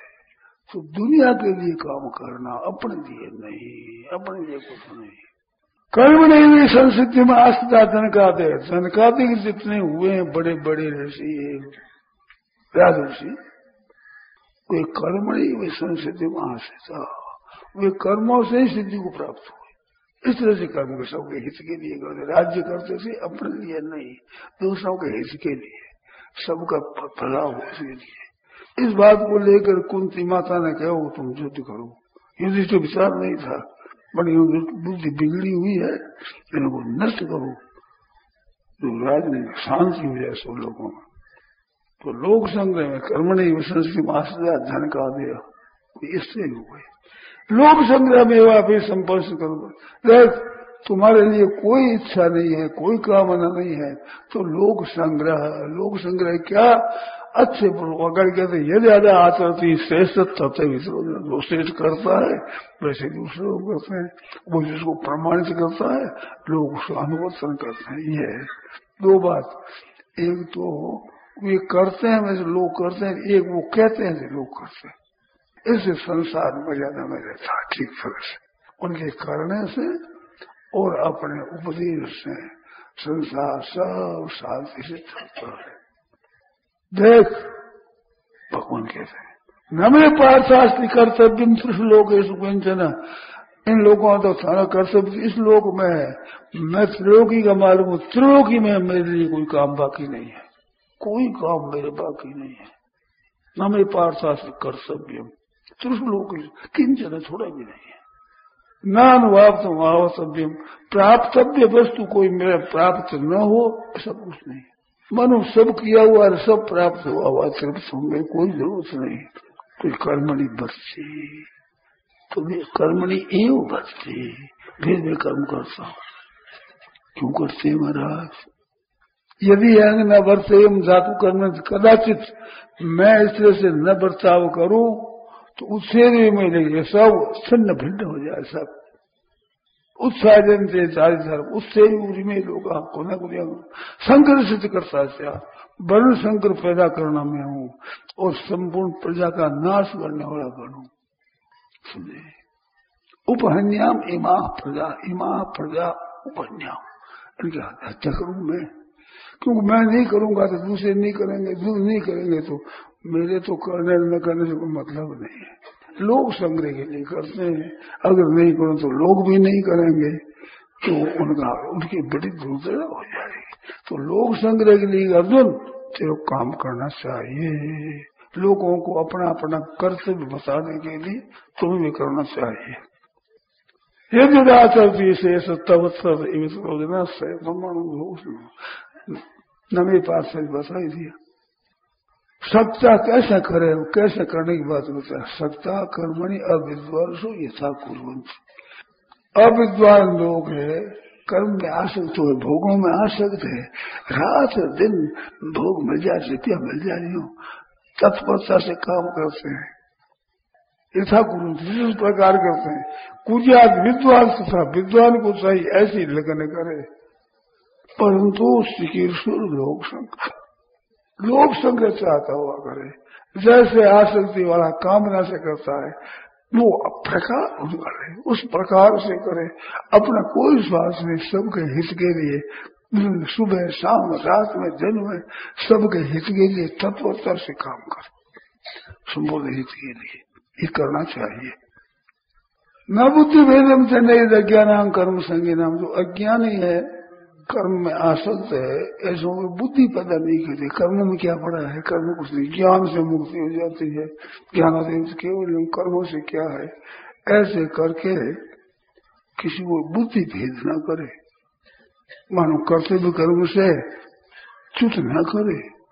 तो दुनिया के लिए काम करना अपने लिए नहीं, अपने लिए कुछ नहीं। कर्म नहीं हुई संस्कृति में आस्था जनकाते जनकाते के जितने हुए हैं बड़े बड़े ऋषि, राजर्षि, वे कर्म नहीं हुई संस्कृति में आस्था। वे कर्मों से ही सिद्धि को प्राप्त हुआ इस तरह से कर्म को सबके हित के लिए करते राज्य करते थे, अपने लिए नहीं, दूसरों के हित के लिए, सबका हो इसके लिए। इस बात को लेकर कुंती माता ने कहा तुम युद्ध करो। युद्ध तो विचार नहीं था, बड़ी बुद्धि बिगड़ी हुई है इनको नष्ट करो। जो राजनीतिक शांति हो जाए सब लोगों में। तो लोक संग्रह में कर्मणी संस्कृति मास्टर धन का दिया। इससे हो गए लोक संग्रह में भी संपर्श करो। तुम्हारे लिए कोई इच्छा नहीं है, कोई कामना नहीं है तो लोक संग्रह लोक संग्रह क्या? अच्छे अगर कहते ये ज़्यादा आचरती श्रेष्ठ तत्व जो श्रेष्ठ करता है, वैसे दूसरे लोग करते हैं। वो जिसको प्रमाणित करता है, लोग उसका अनुवर्तन करते हैं। ये दो बात। एक तो ये करते हैं, वैसे लोग करते हैं, एक वो कहते हैं लोग करते हैं। इससे संसार मर्यादा में रहता ठीक तरह से उनके करने से और अपने उपदेश से संसार सब शांति से चलता है देख, भगवान कहते हैं, न मेरे पार्थास्त्री कर्तव्य त्रिशलोक व्यंजन इन लोगों का तो थाना कर्तव्य इस लोक में है। मैं त्रिलोकी का मालूम हूँ, त्रिलोकी में मेरे लिए कोई काम बाकी नहीं है। कोई काम मेरे बाकी नहीं है। न मेरे पार्थास्त्री कर्तव्य त्रिशलोक किंचन थोड़ा भी नहीं है। नानुवाप्त आवश्यम प्राप्तव्य वस्तु कोई मेरा प्राप्त न हो, सब कुछ नहीं। मनु सब किया हुआ और सब प्राप्त हुआ हुआ तृप्त होंगे कोई ज़रूरत नहीं। कोई कर्मणि बचती। तुम्हें कर्मणि एवं बचते। फिर मैं कर्म करता हूँ। क्यों करते महाराज? यदि अंग न बरते धातु कर्म कदाचित मैं इस तरह से न बर्ताव करूँ तो उससे भी मिलेंगे सब छिन्न भिन्न हो जाए सब। उत्साहन से चारि धर्म उससे भी में लोग आपको न संकर सिद्ध करता है वर्ण संकर पैदा करना मैं हूँ, और संपूर्ण प्रजा का नाश करने वाला बनू। सुने उपहन्याम इमा प्रजा इमा प्रजा उपहन्याम इनकी हत्या करूँ मैं, क्योंकि मैं नहीं करूँगा तो दूसरे नहीं करेंगे, दूसरे नहीं करेंगे तो मेरे तो करने न करने से कोई मतलब नहीं है। लोग संग्रह के लिए करते हैं। अगर नहीं करो तो लोग भी नहीं करेंगे तो उनका, उनकी बड़ी दुर्दशा हो जाएगी। तो लोग संग्रह के लिए, अर्जुन, तेरे काम करना चाहिए। लोगों को अपना अपना कर्तव्य बताने के लिए तुम्हें भी करना चाहिए। यदि आचरती से तब तब नवे पास से बताई दिया सत्ता कैसे करे, कैसे करने की बात होता है? सत्ता, कर्मणि, अविद्वान, सो यथा कुरंत अविद्वान लोग है, कर्म में आसक्त हो भोगों में आसक्त है। रात दिन भोग मिल जाए रितिया मिल जा रही हो तत्परता से काम करते हैं। यथा कुरंत जिस प्रकार करते हैं। कुजिया विद्वान तथा विद्वान को सही ऐसी लगन करे। परंतु श्री लोक संख्या लोक संग्रह चाहता हुआ करे जैसे आसक्ति वाला कामना से करता है, वो प्रकार करे उस प्रकार से करे, अपना कोई स्वास्थ्य नहीं, सबके हित के लिए, सुबह, शाम, रात में, दिन में, सबके हित के लिए तत्वता से काम करे। संपूर्ण हित के लिए, ये करना चाहिए। न बुद्धि भेदम से नहीं अज्ञान कर्म संज्ञा नाम जो अज्ञानी है कर्म में आसक्त है, ऐसों में बुद्धि पैदा नहीं करती कर्म में क्या पड़ा है? कर्म कुछ नहीं। ज्ञान से मुक्ति हो जाती है। ज्ञान केवल कर्मों से क्या है? ऐसे करके किसी को बुद्धि भेद न करे। मानो कर्तव्य कर्म से च्युत न करे।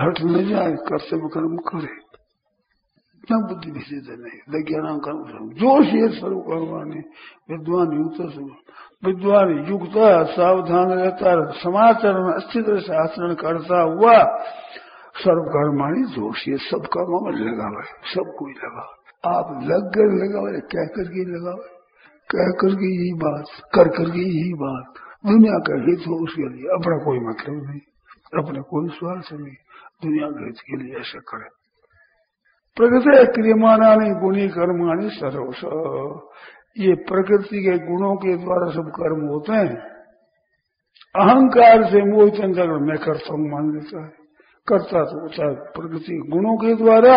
हट न जाए, कर्तव्य कर्म करे। न बुद्धि भेद नहीं। विज्ञान कर्म जो शेर स्वरूप कर्मानी विद्वान युक्त विद्वान युक्त सावधान रहता समाचार में अच्छी तरह से आचरण करता हुआ सर्व कर्माणी दोष ये सब कर्मों में लगा हुआ सब कोई लगा आप लग कर लगा हुआ कह करके लगा हुआ कह करके यही बात, कर करके यही बात। दुनिया का हित हो उसके लिए अपना कोई मतलब नहीं। अपना कोई स्वार्थ नहीं। दुनिया के हित के लिए ऐसा करे। प्रकृति क्रियमाना गुणी कर्माणी सरोस ये प्रकृति के गुणों के द्वारा सब कर्म होते हैं। अहंकार से मोहित अंतर मैं करता हूँ मान लेता है। करता तो होता है प्रकृति गुणों के द्वारा।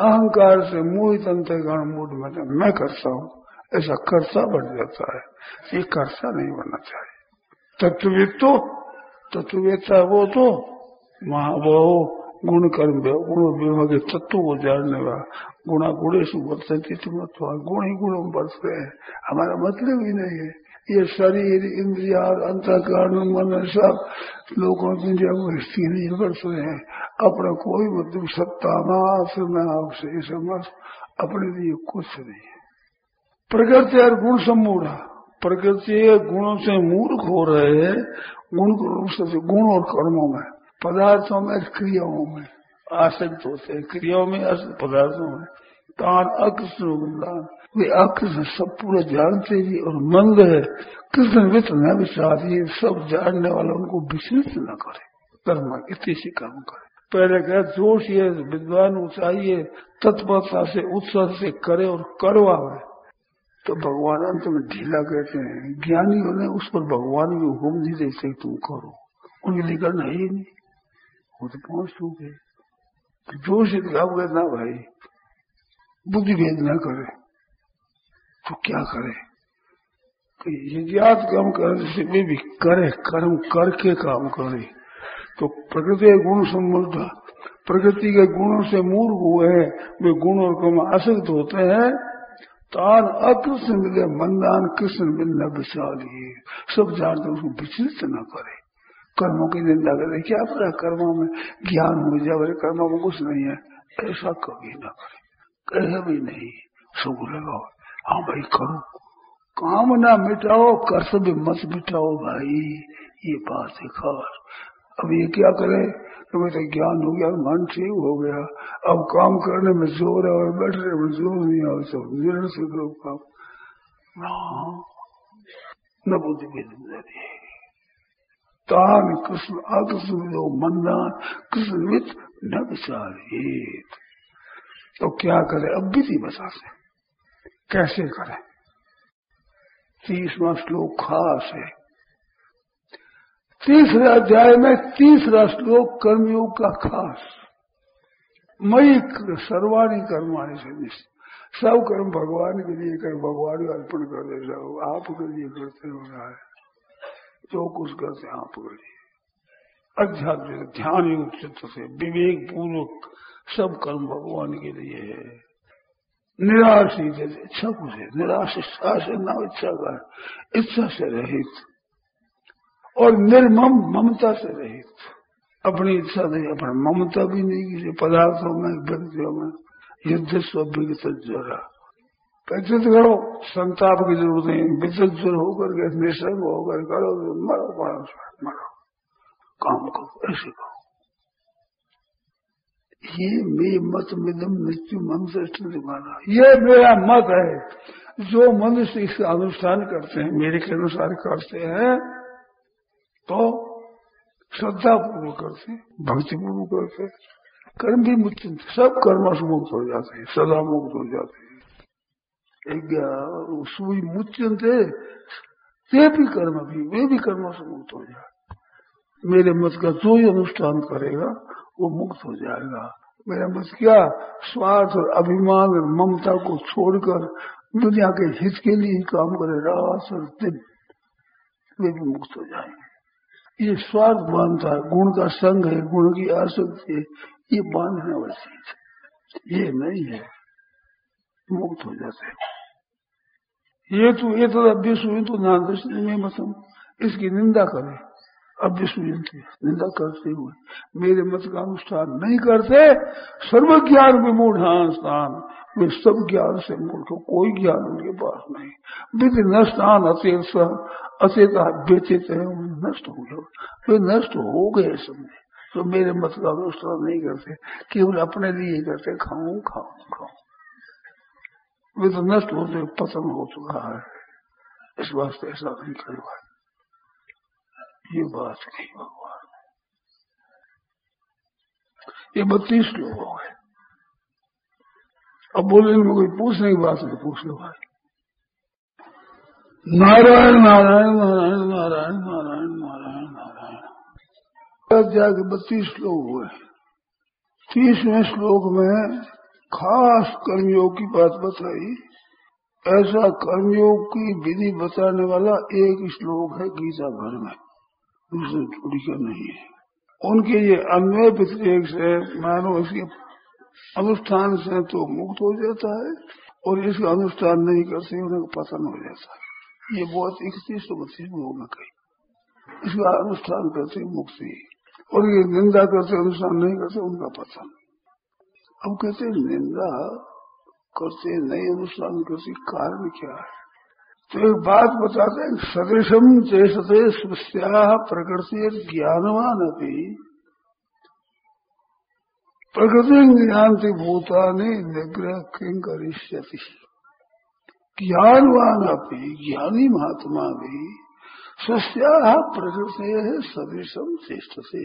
अहंकार से मोहित अंतर्गण मूड में मैं करता हूँ, ऐसा कर्ता बन जाता है। ये कर्ता नहीं बनना चाहिए। तत्ववेद तो तत्ववेदता वो तो महाभाव गुण कर्म गुण विभाग तत्व को जानने वाला। गुणा गुणे से वर्तन गुण ही गुणों बरस रहे हैं। हमारा मतलब ही नहीं है। ये शरीर, इंद्रिया, अंतकरण, मन, सब लोगों में स्थिर नहीं बरस रहे हैं। अपना कोई मतलब सत्ता मात्र में आपसे अपने लिए कुछ नहीं है। प्रकृति और गुण सम्मूढ़ प्रकृति गुणों से मूर्ख हो रहे हैं। गुण गुण और कर्मों में। पदार्थों में, क्रियाओं में आसक्त होते हैं। क्रियाओं में पदार्थों में तान अकृष्ण वे अकृष्ण सब पूरा जानते ही और मंद है। कृष्ण वित्त न विचार ये सब जानने वाला उनको विचलित न करे। कर्म, इतनी सी कर्म करे। पहले कह, जोश ये विद्वान ऊंचाइए तत्परता से, उत्साह से करे और करवावे तो भगवान अंत में ढीला कहते हैं ज्ञानी ने उस पर भगवान भी हुक्म नहीं देते, तुम करो। उनके लिए करना ही नहीं। तो पहुँच चुके जोश कहना भाई बुद्धि भेद न करे तो क्या करे तो यज्ञात काम करने से भी करे कर्म करके काम करे तो प्रकृति गुण समृद्ध प्रकृति के गुणों से मूल हुए हैं वे गुण और कर्म आसक्त होते हैं तान अकृष्ण मिले मंदान कृष्ण मिलना विशाली सब जानते उसको विचलित न करे। कर्मों की निंदा करे क्या पता कर्मों में ज्ञान हो जाए कर्मों में कुछ नहीं है। ऐसा कभी ना करे। कहे भी नहीं, सुख लगाओ। हाँ भाई, करो। काम ना मिटाओ, कर्तव्य मत मिटाओ भाई। ये बात है खास अब ये क्या करे? तो मैं तो ज्ञान हो गया, मन ठीक हो गया। अब काम करने में ज़ोर है और बैठने में ज़ोर नहीं आ सब निर्णय से करो काम। न बुद्धि की तान कृष्ण अकृष्ण मंदान कृष्ण मित न विचारित तो क्या करे? अब विधि बता से कैसे करें? तीसवा श्लोक खास है। तीसरे अध्याय में तीसरा श्लोक कर्मयोग का खास। मई सर्वाणी कर्माणी से निश्चित। सब कर्म भगवान के लिए कर, भगवान अर्पण कर दे, सब आपके लिए करते हो रहा है। जो कुछ करते आपके लिए अध्यात्म ध्यान युक्त चित्त से विवेक पूर्वक सब कर्म भगवान के लिए है। निराश ही जैसे इच्छा कुछ है? निराश इच्छा से ना इच्छा का इच्छा से रहित और निर्मम ममता से रहित। अपनी इच्छा नहीं, अपनी ममता भी नहीं, किसी पदार्थों में, व्यक्तियों में युद्ध स्विगत जरा। प्रचित करो, संताप की ज़रूरत नहीं। विद्युत होकर के निसर्ग होकर करो मरो पड़ो मरो। काम करो, ऐसे करो। ये मे मत मिदम मृत्यु मनुष्य माना ये मेरा मत है। जो मनुष्य इसका अनुष्ठान करते हैं, मेरे के अनुसार करते हैं तो श्रद्धा पूर्वक करते भक्ति पूर्वक करते कर्म भी मुक्त, सब कर्म मुक्त हो जाते हैं, सदा मुक्त हो जाते हैं। सुई मुच्यंत, ते भी कर्म भी, वे भी कर्म से मुक्त हो जाए। मेरे मत का जो ही अनुष्ठान करेगा, वो मुक्त हो जाएगा। मेरा मत क्या? स्वार्थ और अभिमान और ममता को छोड़कर दुनिया के हित के लिए ही काम करे, रात और दिन वे भी मुक्त हो जाएँगे। ये स्वार्थ बांधता है, गुण का संग है, गुण की आसक्ति है, ये बांधने वाली चीज़ ये नहीं है, मुक्त हो जाते हैं। ये तो ये तो अभ्यस हुई तो नादृष्टि मतम इसकी निंदा करें। अब विश्वजंती निंदा करते हुए। मेरे मत का अनुष्ठान नहीं करते। सर्व ज्ञान विमूढ़ान स्थान। वे सब ज्ञान से मूढ़ कोई ज्ञान उनके पास नहीं। विधि नष्टान अचेत अचेत व्यचित है नष्ट हो गया वे नष्ट हो गए समझे तो मेरे मत का अनुष्ठान नहीं करते। केवल अपने लिए करते। खाऊं खाऊं खाऊं। वे तो नष्ट होते पतन हो चुका है। इस वास्ते ऐसा नहीं करवा ये बात कही भगवान ये बत्तीस लोग हो गए। अब बोले इनमें कोई पूछने की बात नहीं पूछ लो भाई नारायण नारायण नारायण नारायण नारायण नारायण। नारायण जाके बत्तीस श्लोक हुए। तीसवें श्लोक में खास कर्मयोग की बात बताई। ऐसा कर्मयोग की विधि बताने वाला एक श्लोक है गीता भर में। दूसरे थोड़ी का नहीं है। उनके ये अन्वय व्यतिरेक से मानो इसके अनुष्ठान से तो मुक्त हो जाता है और इसका अनुष्ठान नहीं करते उन्हें पतन हो जाता है। ये बहुत इकतीस सौ बत्तीस में कहीं। इसका अनुष्ठान करते मुक्ति। और ये निंदा करते अनुष्ठान नहीं करते, उनका पतन। अब कहते निंदा करते नहीं अनुष्ठान करते, कारण क्या है? तो एक बात बताते हैं सदृशम चेषते स्मृत्या प्रकृति ज्ञानवान अभी प्रकृति ज्ञानती भूतानी निग्रह किंग करिष्यति? ज्ञानवान अपनी ज्ञानी महात्मा भी स्वस्थ्या प्रकृति सदृशम चेष्ट से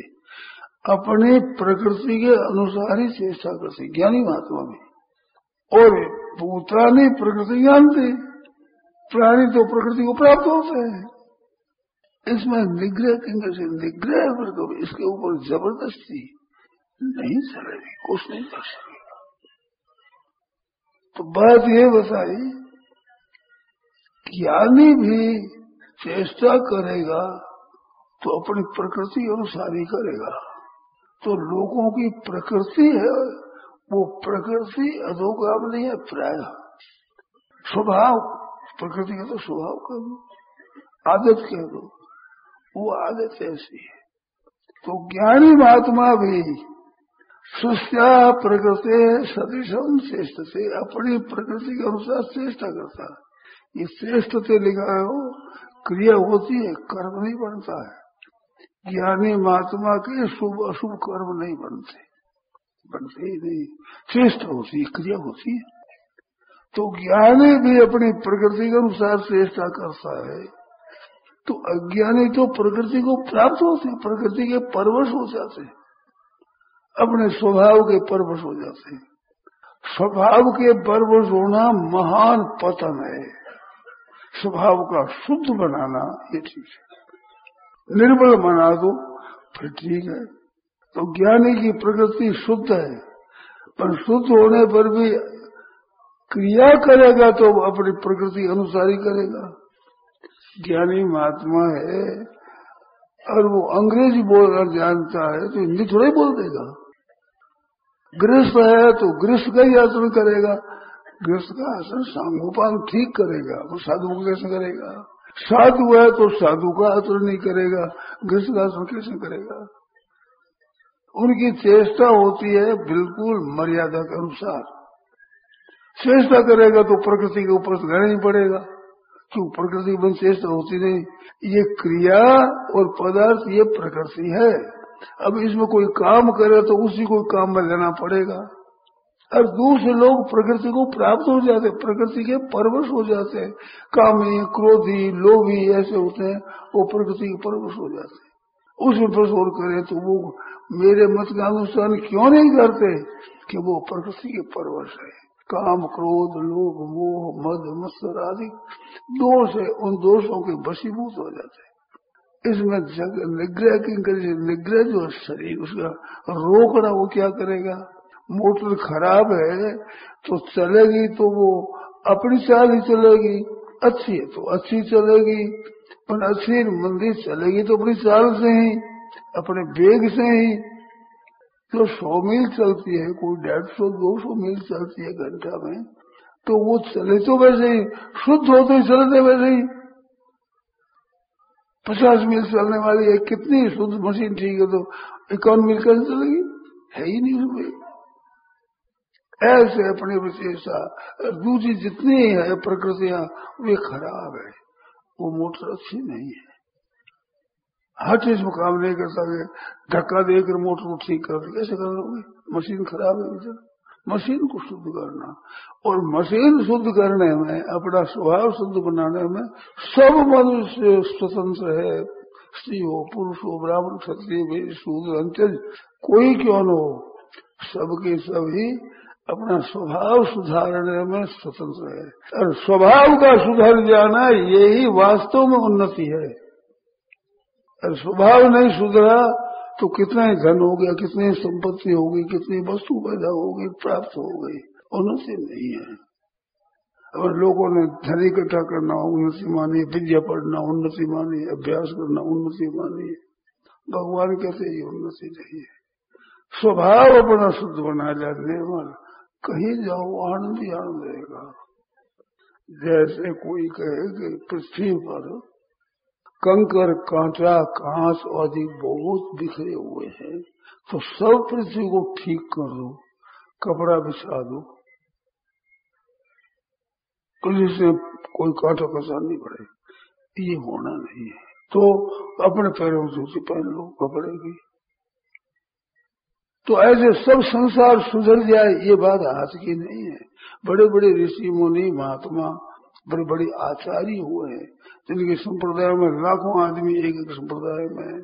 अपने प्रकृति के अनुसार ही चेष्टा करते, ज्ञानी महात्मा भी और भूतानी प्रकृति जानते, प्राणी तो प्रकृति को प्राप्त होते हैं। इसमें निग्रह किंग से निग्रह वर्ग इसके ऊपर ज़बरदस्ती नहीं चलेगी, कुछ नहीं कर सकेगा। तो बात ये बताई ज्ञानी भी चेष्टा करेगा तो अपनी प्रकृति अनुसार ही करेगा। तो लोगों की प्रकृति है, वो प्रकृति अधोगाम नहीं है, प्राय। स्वभाव, प्रकृति का तो स्वभाव कह दो आदत कह दो, वो आदत ऐसी है। तो ज्ञानी महात्मा भी सुस्या प्रकृति सदृशम श्रेष्ठ से अपनी प्रकृति के अनुसार चेष्टा करता है। ये श्रेष्ठ से लिखा हो क्रिया होती है, कर्म नहीं बनता है। ज्ञानी महात्मा के शुभ, अशुभ कर्म नहीं बनते। बनते ही नहीं। श्रेष्ठ होती है क्रिया होती है। तो ज्ञानी भी अपनी प्रकृति के अनुसार चेष्टा करता है। तो अज्ञानी तो प्रकृति को प्राप्त होते प्रकृति के परवश हो जाते अपने स्वभाव के परवश हो जाते स्वभाव के परवश होना महान पतन है। स्वभाव का शुद्ध बनाना, ये ठीक है। निर्बल बना दो फिर ठीक है। तो ज्ञानी की प्रकृति शुद्ध है, पर शुद्ध होने पर भी क्रिया करेगा तो अपनी प्रकृति अनुसार ही करेगा। ज्ञानी महात्मा है, और वो अंग्रेज़ी बोलना जानता है तो हिंदी थोड़ा ही बोल देगा। गृहस्थ है तो गृहस्थ का ही आचरण करेगा। गृहस्थ का आचरण सांगोपान ठीक करेगा, वो साधु कैसे करेगा? साधु है तो साधु का आचरण नहीं करेगा। गृहस्थ आचरण कैसे करेगा? उनकी चेष्टा होती है बिल्कुल मर्यादा के अनुसार। चेष्टा करेगा तो प्रकृति के ऊपर रहना ही पड़ेगा। क्यों? प्रकृति बन चेष्टा होती नहीं। ये क्रिया और पदार्थ, ये प्रकृति है। अब इसमें कोई काम करे तो उसी को काम में लेना पड़ेगा। और दूसरे लोग प्रकृति को प्राप्त हो जाते प्रकृति के परवश हो जाते हैं। कामी, क्रोधी, लोभी ऐसे होते हैं, वो प्रकृति के परवश हो जाते हैं। उसमें प्रसोर करे तो वो मेरे मत का अनुसार क्यों नहीं करते कि वो प्रकृति के परवश है? काम, क्रोध, लोभ, मोह, मद, मत्सर आदि दोष है, उन दोषों के वशीभूत हो जाते हैं। इसमें निग्रह की निग्रह जो शरीर, उसका रोकना वो क्या करेगा? मोटर खराब है तो चलेगी तो वो अपनी चाल ही चलेगी। अच्छी है तो अच्छी चलेगी पर अच्छी मंदिर चलेगी तो अपनी चाल से ही, अपने वेग से ही। जो सौ मील चलती है, कोई डेढ़ सौ, दो सौ मील चलती है घंटा में तो वो चले तो वैसे ही, शुद्ध हो तो चलते वैसे ही। पचास मील चलने वाली है, कितनी शुद्ध मशीन ठीक है तो इक्यावन मील कैसे चलेगी? है ही नहीं ऐसे अपनी विशेषता दूसरी जितनी है प्रकृतियाँ, वे खराब है। वो मोटर अच्छी नहीं है। हर चीज़ में काम नहीं कर सकते धक्का देकर मोटर को ठीक कर कैसे कर लोगे? मशीन खराब है इधर। मशीन को शुद्ध करना। और मशीन शुद्ध करने में, अपना स्वभाव शुद्ध बनाने में, सब मनुष्य स्वतंत्र है। स्त्री हो, पुरुष हो, ब्राह्मण, क्षत्रिय शूद्र कोई क्यों न हो, सबके सभी अपना स्वभाव सुधारने में स्वतंत्र है। और स्वभाव का सुधर जाना यही वास्तव में उन्नति है। अरे स्वभाव नहीं सुधरा तो कितना ही धन हो गया, कितनी संपत्ति होगी कितनी वस्तु पैदा होगी प्राप्त हो गई, उन्नति नहीं है। अगर लोगों ने धन इकट्ठा करना, उन्नति मानी, विद्या पढ़ना, उन्नति मानी, अभ्यास करना, उन्नति मानी। भगवान कहते ये उन्नति नहीं है। स्वभाव अपना शुद्ध बना लिया निर्मल कहीं जाओ आनंद ही आनंद रहेगा जैसे कोई कहे कि पृथ्वी पर कंकर, कांटा कांच आदि बहुत बिखरे हुए हैं तो सब पृथ्वी को ठीक कर दो, कपड़ा बिछा दो। जिससे कोई कांटा कसा नहीं पड़े। ये होना नहीं है। तो अपने पैरों जूती पहन लो, कपड़े की। तो ऐसे सब संसार सुधर जाए, ये बात हाथ की नहीं है। बड़े बड़े ऋषि, मुनि, महात्मा बड़े बड़े आचार्य हुए हैं, जिनके संप्रदाय में लाखों आदमी एक एक संप्रदाय में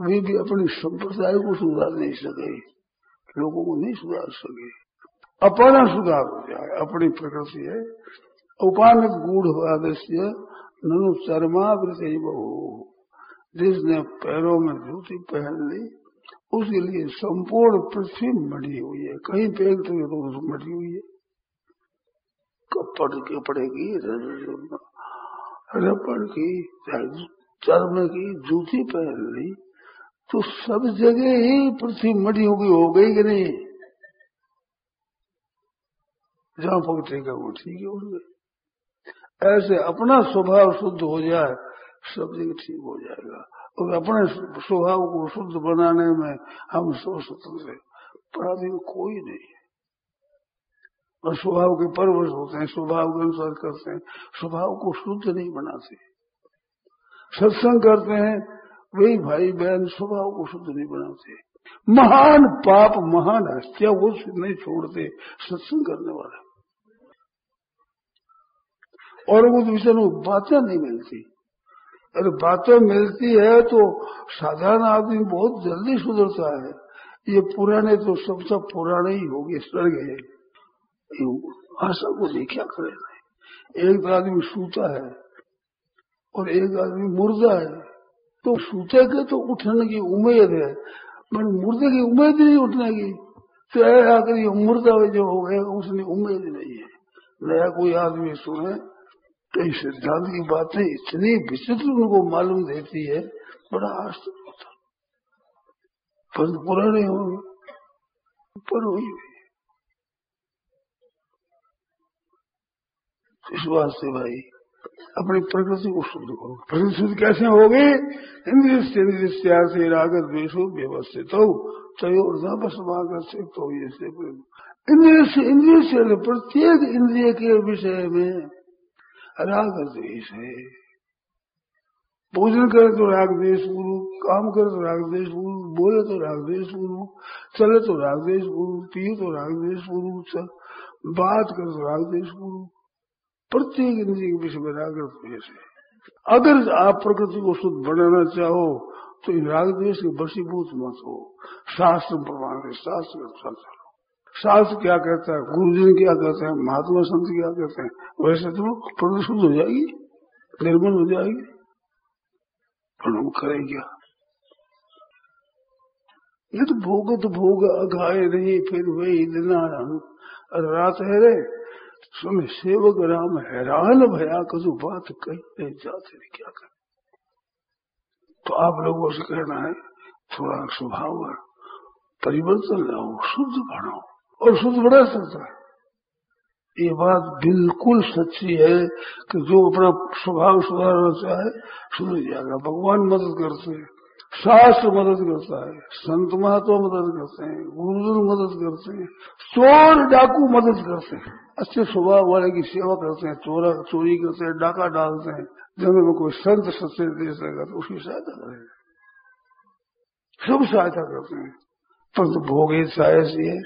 वे भी अपने संप्रदाय को सुधार नहीं सके, लोगों को नहीं सुधार सके। अपना सुधार हो जाए, अपनी प्रकृति है। उपान गूढ़ आदस्य ननु चरमावृत बहु। जिसने पैरों में जूती पहन ली उसके लिए संपूर्ण पृथ्वी मटी हुई है। कहीं पैर तो मटी हुई है। कपड़ के पड़ेगी, रबड़ की, चर्म की, जूती पहन ली तो सब जगह ही पृथ्वी मटी होगी, हो गई कि नहीं? जहाँ पकड़ेगा वो ठीक है उनमें ऐसे अपना स्वभाव शुद्ध हो जाए, सब जगह ठीक हो जाएगा। और अपने स्वभाव को शुद्ध बनाने में हम स्वतंत्र पराधीन कोई नहीं है और स्वभाव के परवश होते हैं स्वभाव के अनुसार करते हैं स्वभाव को शुद्ध नहीं बनाते सत्संग करते हैं वही भाई बहन स्वभाव को शुद्ध नहीं बनाते महान पाप महान हत्या वो नहीं छोड़ते सत्संग करने वाले और वो विषय में बातें नहीं मिलती अरे बातें मिलती है तो साधारण आदमी बहुत जल्दी सुधरता है। ये पुराने तो सब सब पुराने ही हो गए, सड़ गए। आशा को क्या करे। एक आदमी सूता है और एक आदमी मुर्दा है। तो सूते के तो उठने की उम्मीद है मैंने मुर्दे की उम्मीद नहीं उठने की। तो आकर ये मुर्दा जो हो गया, उसने उम्मीद नहीं है। नया कोई आदमी सुने तो इस सिद्धांत की बातें इतनी विचित्र उनको मालूम देती है, बड़ा आश्चर्य होता पर पुराने हो, पर हुई इस वास्ते भाई, अपनी प्रकृति को शुद्ध करो। प्रकृति शुद्ध कैसे होगी? इंद्रिय इंद्रिय से रागत द्वेशो व्यवस्थित हो तय और बस से तो ये इंद्रिय से इंद्रिय से प्रत्येक इंद्रिय के विषय में राग द्वेश है। भोजन करे तो राग द्वेश गुरु काम करे तो राग द्वेश गुरु बोले तो राग द्वेश गुरु चले तो राग द्वेश गुरु पिए तो राग द्वेश गुरु बात करे तो राग द्वेश गुरु प्रत्येक इंद्रिय के विषय में राग द्वेश है। अगर आप प्रकृति को शुद्ध बनाना चाहो तो इन राग द्वेश के बसीभूत मत हो। शास्त्र प्रमाण शास्त्र के अनुसार शास्त्र क्या कहता है? गुरुजन क्या कहते हैं? महात्मा संत क्या कहते हैं? वैसे तो प्रदूषित हो जाएगी निर्मल हो जाएगी। पर करें क्या? ये तो भोगत भोग अघाए नहीं, फिर वही दिना रात है रे। सुन, सेवक राम हैरान भया कसु बात कही नहीं जाते क्या कर? तो आप लोगों से कहना है, थोड़ा स्वभाव परिवर्तन लाओ, शुद्ध बनाओ। और शुद्ध बना सकता है ये बात बिल्कुल सच्ची है कि जो अपना स्वभाव सुधारना चाहे, सुधर जाएगा। भगवान मदद करते हैं, शास्त्र मदद करता है, संत महात्मा मदद करते हैं, गुरुजन मदद करते हैं, चोर डाकू मदद करते हैं। अच्छे स्वभाव वाले की सेवा करते हैं, चोरा, चोरी करते हैं, डाका डालते हैं। जब में कोई संत सत्य दे सकेगा तो उसकी सहायता करेगा सब सहायता करते हैं। परंतु भोगे ऐसी है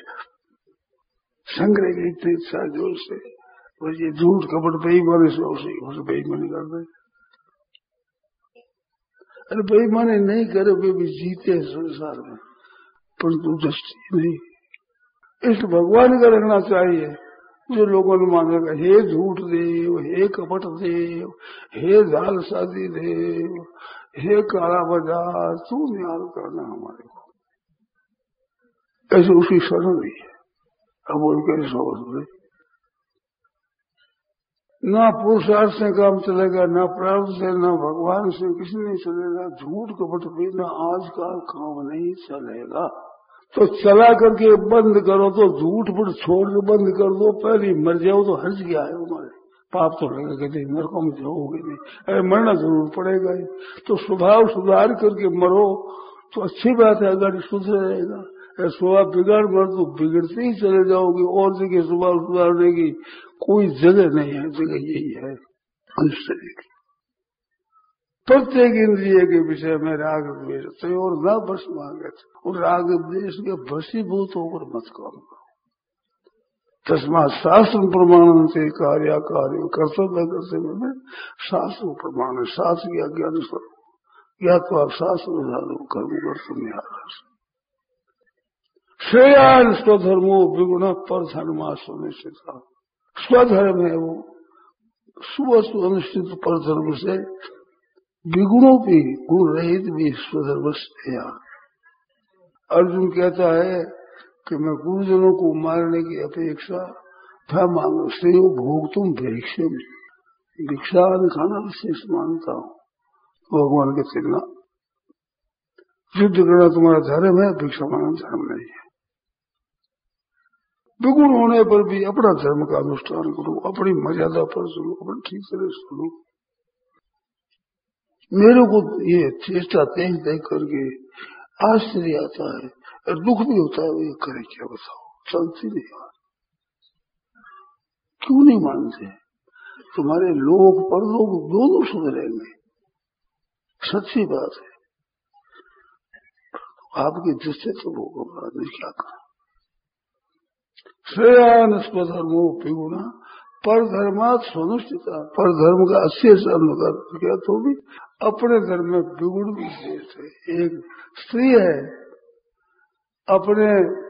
संग्रह की इतनी इच्छा ज़ोर से। और ये झूठ कपट बेईमानी से उसे उसे बेईमानी कर दे। अरे बेईमानी नहीं करे, वे भी जीते संसार में। परंतु दृष्टि नहीं। इस भगवान का रखना चाहिए। जो लोगों ने मांगेगा हे झूठ देव, हे कपट देव, हे जाल शादी देव, हे काला बाज़ार तू न्याय करना हमारे को। ऐसे उसी शरण है। अब उनके सोच में ना पुरुषार्थ से काम चलेगा, ना प्रार्थ से, ना भगवान से किसी नहीं चलेगा। झूठ कपट भी ना आज का काम नहीं चलेगा। तो चला करके बंद करो तो झूठ फुट छोड़ के बंद कर दो, पहले मर जाओ तो हर्ज गया है तुम्हारे। पाप तो लगेगा कहते नरकों में जाओगे नहीं। अरे मरना ज़रूर पड़ेगा ही। तो स्वभाव सुधार करके मरो तो अच्छी बात है, अगर सुधर रहेगा स्वभाव बिगाड़ मर तो बिगड़ते ही चले जाओगे, और जगह स्वभाव सुधारने की कोई जगह नहीं है, जगह यही है प्रत्येक इंद्रिय के विषय में राग द्वेष और न बस मांगे और राग द्वेष के भसीभूत होकर मत काम करो। तस्मा शास्त्र प्रमाण से कार्य कार्य कर्तव्य करते में शास्त्र प्रमाण, शास्त्र की आज्ञा अनुसार। या तो आप शास्त्र कर्म कर तुम श्रेयान स्वधर्मो विगुण पर धर्मा सुनिश्चित स्वधर्म है वो। सुवस्तु अनुष्ठित पर धर्म से विगुणों की गुण रहित भी स्वधर्म से अर्जुन कहता है कि मैं गुरुजनों को मारने की अपेक्षा था मांगो से भोग तुम भिक्षा भिक्षा खाना विशेष मानता हूँ। भगवान के चिन्ह। युद्ध करना तुम्हारा धर्म है, भिक्षा मांगना धर्म नहीं है। विगुण होने पर भी अपना धर्म का अनुष्ठान करो, अपनी मर्यादा पर सुनो अपने ठीक तरह सुनो मेरे को ये चेष्टा देख देख करके आश्चर्य आता है और दुख भी होता है ये करे क्या बताओ? चलती नहीं बात क्यों नहीं मानते? तुम्हारे लोग पर लोग दोनों सुधरेंगे सच्ची बात है। आपकी दृष्टि तो वो क्या करें? श्रेयान स्वधर्मो पिगुणा पर धर्मात स्वनुष्ठिता। पर धर्म का अच्छे से अनुकर क्या तो भी अपने धर्म में बिगुण भी शेष है। एक स्त्री है, अपने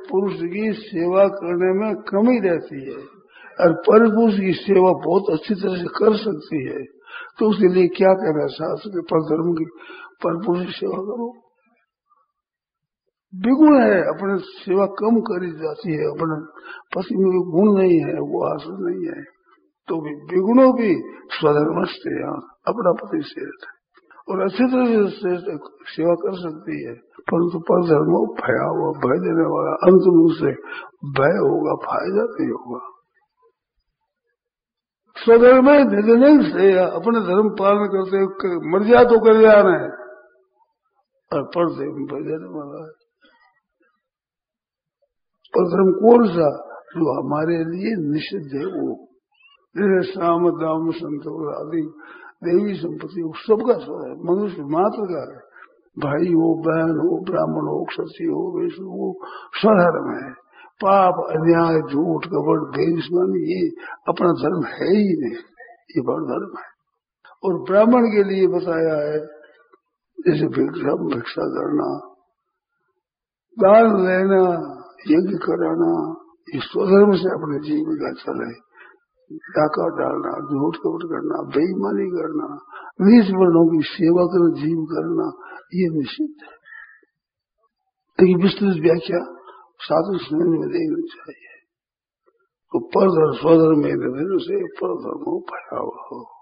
पुरुष की सेवा करने में कमी रहती है और पर पुरुष की सेवा बहुत अच्छी तरह से कर सकती है तो उसके लिए क्या कहना शास्त्र के? पर धर्म की पर पुरुष की सेवा करो। विगुण है, अपने सेवा कम करी जाती है, अपने पति में गुण नहीं है, वो आसन नहीं है। तो भी विगुणों भी स्वधर्म से अपना पति श्रेष्ठ है। और अच्छी तरह से सेवा कर सकती है, परंतु पर धर्म भया हुआ, भय देने वाला, अंत में उसे भय होगा, फ़ायदा नहीं होगा। स्वधर्म निधन से अपने धर्म पालन करते मर जा तो कर जाना है। और पर भय देने वाला है। पर धर्म कौन सा? जो हमारे लिए निषिद्ध है वो। जैसे श्याम, दाम संतोष आदि, देवी संपत्ति सबका सब है। मनुष्य मात्र का है। भाई हो, बहन हो, ब्राह्मण हो क्षत्रिय हो वैश्य हो स्वधर्म है। पाप, अन्याय, झूठ, कपट बेईमान ये अपना धर्म है ही नहीं। ये बड़ा धर्म है। और ब्राह्मण के लिए बताया है, जैसे भिक्षा भिक्षा करना, दान लेना यज्ञ कराना इस स्वधर्म से अपने जीविका चले। डाका डालना, झूठ कपट करना, बेईमानी करना नीच वर्णों की सेवा कर, जीव करना, ये निश्चित है। लेकिन विस्तृत व्याख्या साधु समझ में देखनी चाहिए। तो परधर्म, स्वधर्म से परधर्म भयावह हो।